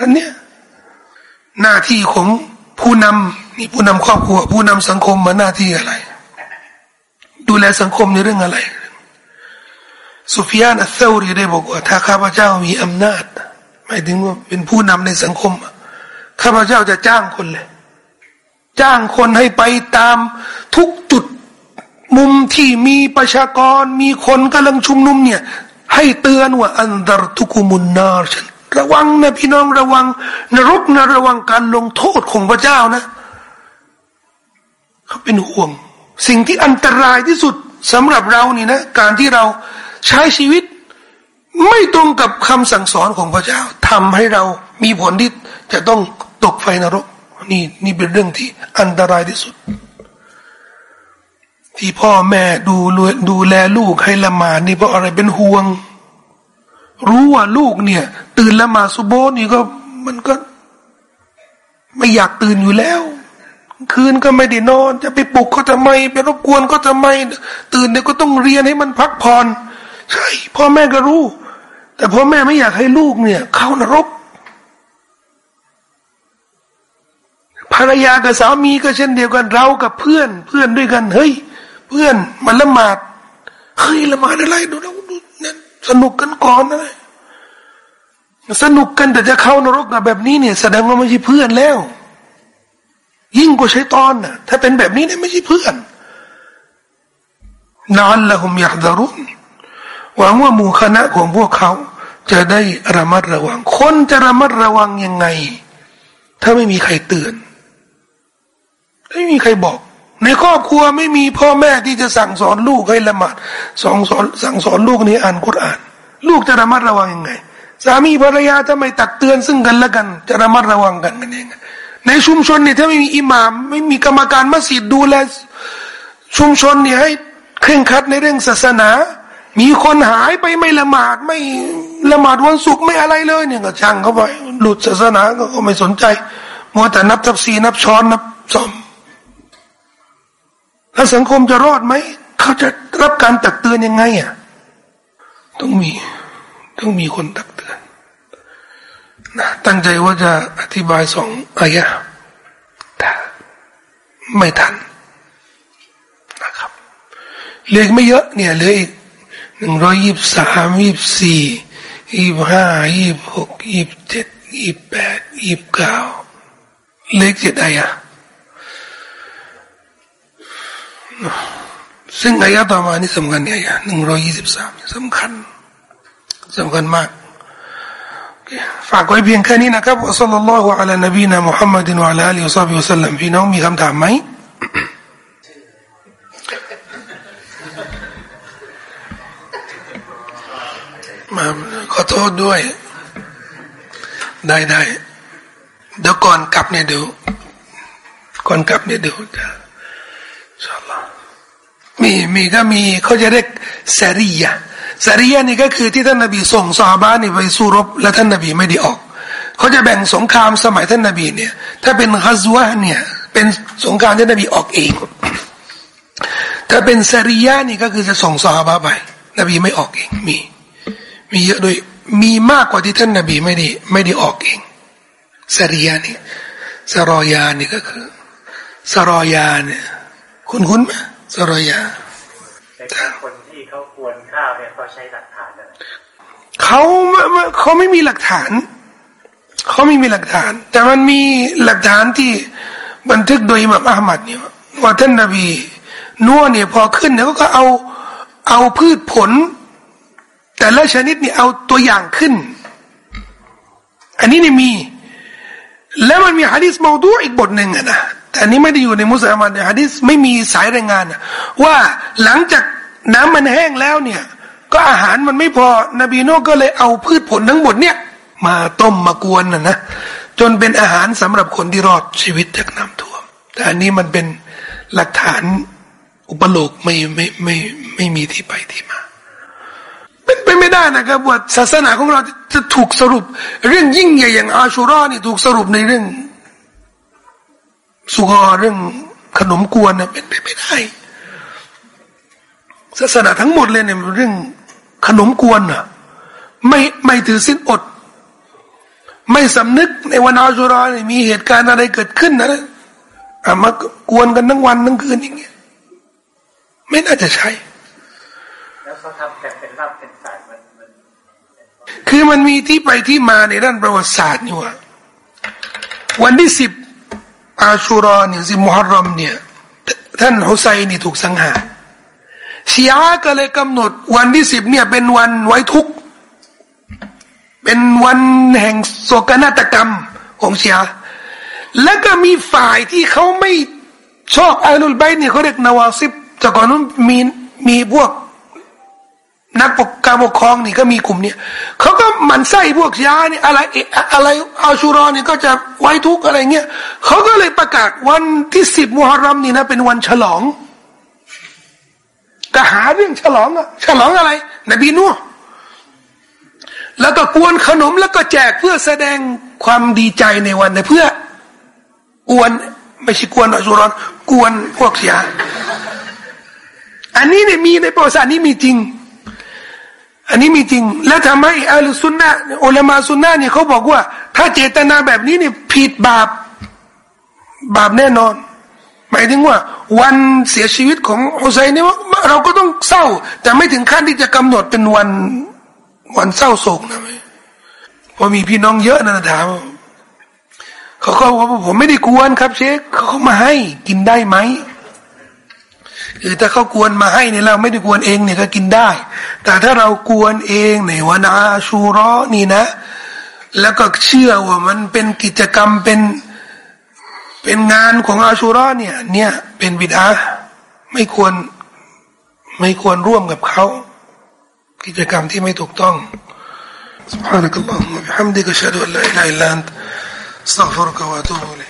อันเนี้ยหน้าที่ของผู้นำนี่ผู้นำครอบครัว ผู้นำสังคมมาหน้าที่อะไร ดูแลสังคมในเรื่องอะไร สุฟยานอัลเซารีได้บอกว่าถ้าข้าพเจ้ามีอำนาจหมายถึงว่าเป็นผู้นำในสังคม ข้าพเจ้าจะจ้างคนเลย จ้างคนให้ไปตามทุกจุดมุมที่มีประชากร มีคนกำลังชุมนุมเนี่ย ให้เตือนว่าอันดรทุกุมุนนาฉันระวังนะพี่น้องระวัง นรกนะระวังการลงโทษของพระเจ้านะเขาเป็นห่วง สิ่งที่อันตรายที่สุดสำหรับเรานี่นะ การที่เรา ใช้ชีวิต ไม่ตรงกับคำสั่งสอนของพระเจ้าทำให้เรามีผลที่จะต้องตกไฟนรก นี่นี่เป็นเรื่องที่อันตรายที่สุด ที่พ่อแม่ดูดูแลลูกให้ละหมาดนี่เพราะอะไรเป็นห่วง รู้ว่าลูกเนี่ย ตื่นละหมาดสุโบนี่ก็มันก็ ไม่อยากตื่นอยู่แล้วคืนก็ไม่ได้นอน จะไปปลุกก็ทำไม ไปรบกวนก็ทำไม ตื่นเนี่ยก็ต้องเรียนให้มันพักผ่อน ใช่พ่อแม่ก็รู้ แต่พ่อแม่ไม่อยากให้ลูกเนี่ย เข้านรก ภรรยากับสามีก็เช่นเดียวกันเรากับเพื่อน เพื่อนด้วยกัน เฮ้ย เพื่อนมันละหมาดเฮ้ยละหมาดอะไรดูดูดูนั่นสนุกกันก่อนนะสนุกกันแต่จะเข้านรกกับแบบนี้เนี่ย แสดงว่าไม่ใช่เพื่อนแล้ว ยิ่งกว่าใช้ตอนน่ะ ถ้าเป็นแบบนี้เนี่ยไม่ใช่เพื่อนนานละหุมอยากดารุน หวังว่าหมู่คณะของพวกเขา จะได้ระมัดระวัง คนจะระมัดระวังยังไง ถ้าไม่มีใครเตือน ไม่มีใครบอก ในครอบครัวไม่มีพ่อแม่ที่จะสั่งสอนลูกให้ละหมาดสองสอนสั่งสอนลูกนี้อ่านกุรอาน ลูกจะระมัดระวังยังไง สามีภรรยาจะไม่ตักเตือนซึ่งกันและกัน จะระมัดระวังกันกันเองในชุมชนเนี่ยถ้าไม่มีอิหมาม ไม่มีกรรมการมัสยิดดูแลชุมชนเนี่ยให้เคร่งครัดในเรื่องศาสนา มีคนหายไปไม่ละหมาดไม่ละหมาดวันศุกร์ไม่อะไรเลยเนี่ยก็ช่างเขาไปหลุดศาสนาก็ไม่สนใจมัวแต่นับทับซีนับช้อนนับซ่อมแล้วสังคมจะรอดไหมเขาจะรับการตักเตือนยังไงอะต้องมีต้องมีคนตักเตือนนะตั้งใจว่าจะอธิบายสองอายะแต่ไม่ทันนะครับเลขไม่เยอะเนี่ยเหลืออีก หนึ่งร้อยยี่สิบสามยี่สิบสี่ยี่สิบห้ายี่สิบหกยี่สิบเจ็ดยี่สิบแปดยี่สิบเก้าเลขเจ็ดอายะซึ่งอายะต่อมานี่สำคัญเนี่ยหนึ่งร้อยยี่สิบสามสำคัญสำคัญมาก ฝากไว้เพียงแค่นี้นะครับอัสลลัลลอฮุอะลัยนบีนะมุฮัมมัดวะลาอัลลอฮฺซับยุสลัมพี่น้องมีคำถามไหม มาขอโทษด้วย ได้ได้เดี๋ยวก่อนกลับเนี่ยเดี๋ยวก่อนกลับเนี่ยเดี๋ยวจะชาลอมีมีก็มีเขาจะเรียกสารียะสารียะนี่ก็คือที่ท่านนบีส่งซาบานี่ไปสู้รบ และท่านนบีไม่ได้ออกเขาจะแบ่งสงครามสมัยท่านนบีเนี่ย ถ้าเป็นฮัซวะเนี่ยเป็นสงครามที่นบีออกเอง ถ้าเป็นสารียะนี่ก็คือจะส่งซาบาไป นบีไม่ออกเองมี มีเยอะด้วย มีมากกว่าที่ท่านนบีไม่ได้ไม่ได้ออกเองสารียะนี่สรอยานี่ก็คือสรอยาเนี่ยคุณคุณไหมสรอยาคนที่เขาควรข้าวเนี่ยเขาใช้หลักฐานอะไรเขาเขาไม่มีหลักฐาน เขาไม่มีหลักฐาน แต่มันมีหลักฐานที่บันทึกโดยอิหม่ามอัลมัดเนี่ยว่าท่านนบีนัวเนี่ยพอขึ้นเนี่ยก็เอาเอาพืชผล แต่ละชนิดนี่เอาตัวอย่างขึ้น อันนี้นี่มี แล้วมันมีฮะดิษมาดูอีกบทหนึ่งนะแต่นี้ไม่ได้อยู่ในมุสลิมในฮะดิษไม่มีสายรายงานว่าหลังจากน้ำมันแห้งแล้วเนี่ย ก็อาหารมันไม่พอนบีโนก็เลยเอาพืชผลทั้งหมดเนี่ย มาต้มมากวนน่ะนะจนเป็นอาหารสำหรับคนที่รอดชีวิตจากน้ำท่วม แต่อันนี้มันเป็นหลักฐานอุปโลกไม่ไม่ไม่ไม่มีที่ไปที่มา เป็นไปไม่ได้นะครับว่าศาสนาของเราจะถูกสรุป เรื่องยิ่งใหญ่อย่างอาชูรอนี่ถูกสรุปในเรื่อง สุกอเรื่องขนมกวนนะเป็นไปไม่ได้ศาสนาทั้งหมดเลยเนี่ยเรื่องขนมกวนอะ ไม่ไม่ถือสิ้นอด ไม่สำนึกในวันอาจุราเนี่ยมีเหตุการณ์อะไรเกิดขึ้นนะอะมากวนกันทั้งวันทั้งคืนอย่างเงี้ยไม่น่าจะใช่แล้วเขาทำแต่เป็นรับเป็นสายมัน คือมันมีที่ไปที่มาในด้านประวัติศาสตร์นี่ว่าวันที่สิบอาชูรอเนี่ยสิมุฮัรรอมเนี่ยท่านฮุไซนี่ถูกสังหารชียาก็เลยกำหนด วันที่สิบเนี่ย เป็นวันไว้ทุกเป็นวันแห่งโศกนาฏกรรมของชียแล้วก็มีฝ่ายที่เขาไม่ชอบอัลลุลไบเนี่ยเขาเรียกนาวาซิบแต่ก่อนนั้นมีมีพวก นักปกการปกครองนี่ก็มีกลุ่มเนี่ยเขาก็มันไส้พวกยาเนี่ยอะไรอะไรอาชูรอเนี่ยก็จะไว้ทุกอะไรเงี้ยเขาก็เลยประกาศวันที่สิบมุฮัรรัมนี่นะเป็นวันฉลองก็หาเรื่องฉลองอะฉลองอะไร นบีนัวแล้วก็กวนขนมแล้วก็แจกเพื่อแสดงความดีใจในวันในเพื่ออวนไม่ใช่กวนอาชูรอนกวนพวกยาอันนี้เนี่ยมีในประวัติศาสตร์นี้มีจริง อันนี้มีจริง และทำให้อัลสุนนะอุลามาสุนนะเนี่ยเขาบอกว่า ถ้าเจตนาแบบนี้เนี่ยผิดบาป บาปแน่นอน หมายถึงว่า วันเสียชีวิตของฮุไซนี่ว่าเราก็ต้องเศร้า แต่ไม่ถึงขั้นที่จะกำหนดเป็นวันวันเศร้าโศกนะเพราะมีพี่น้องเยอะนะถามเขาก็ว่าผมไม่ได้กวนครับ เชคเขามาให้กินได้ไหม คือถ้าเขากวนมาให้เนี่ยเราไม่ได้กวนเองเนี่ยก็กินได้ แต่ถ้าเรากวนเองในวันอาชูรอนี่นะ แล้วก็เชื่อว่ามันเป็นกิจกรรมเป็นเป็นงานของอาชูรอเนี่ย เนี่ยเป็นบิดาไม่ควรไม่ควรร่วมกับเขากิจกรรมที่ไม่ถูกต้อง سبحانك اللهم وبحمدك اشهد ان لا اله الا انت استغفرك واتوب اليك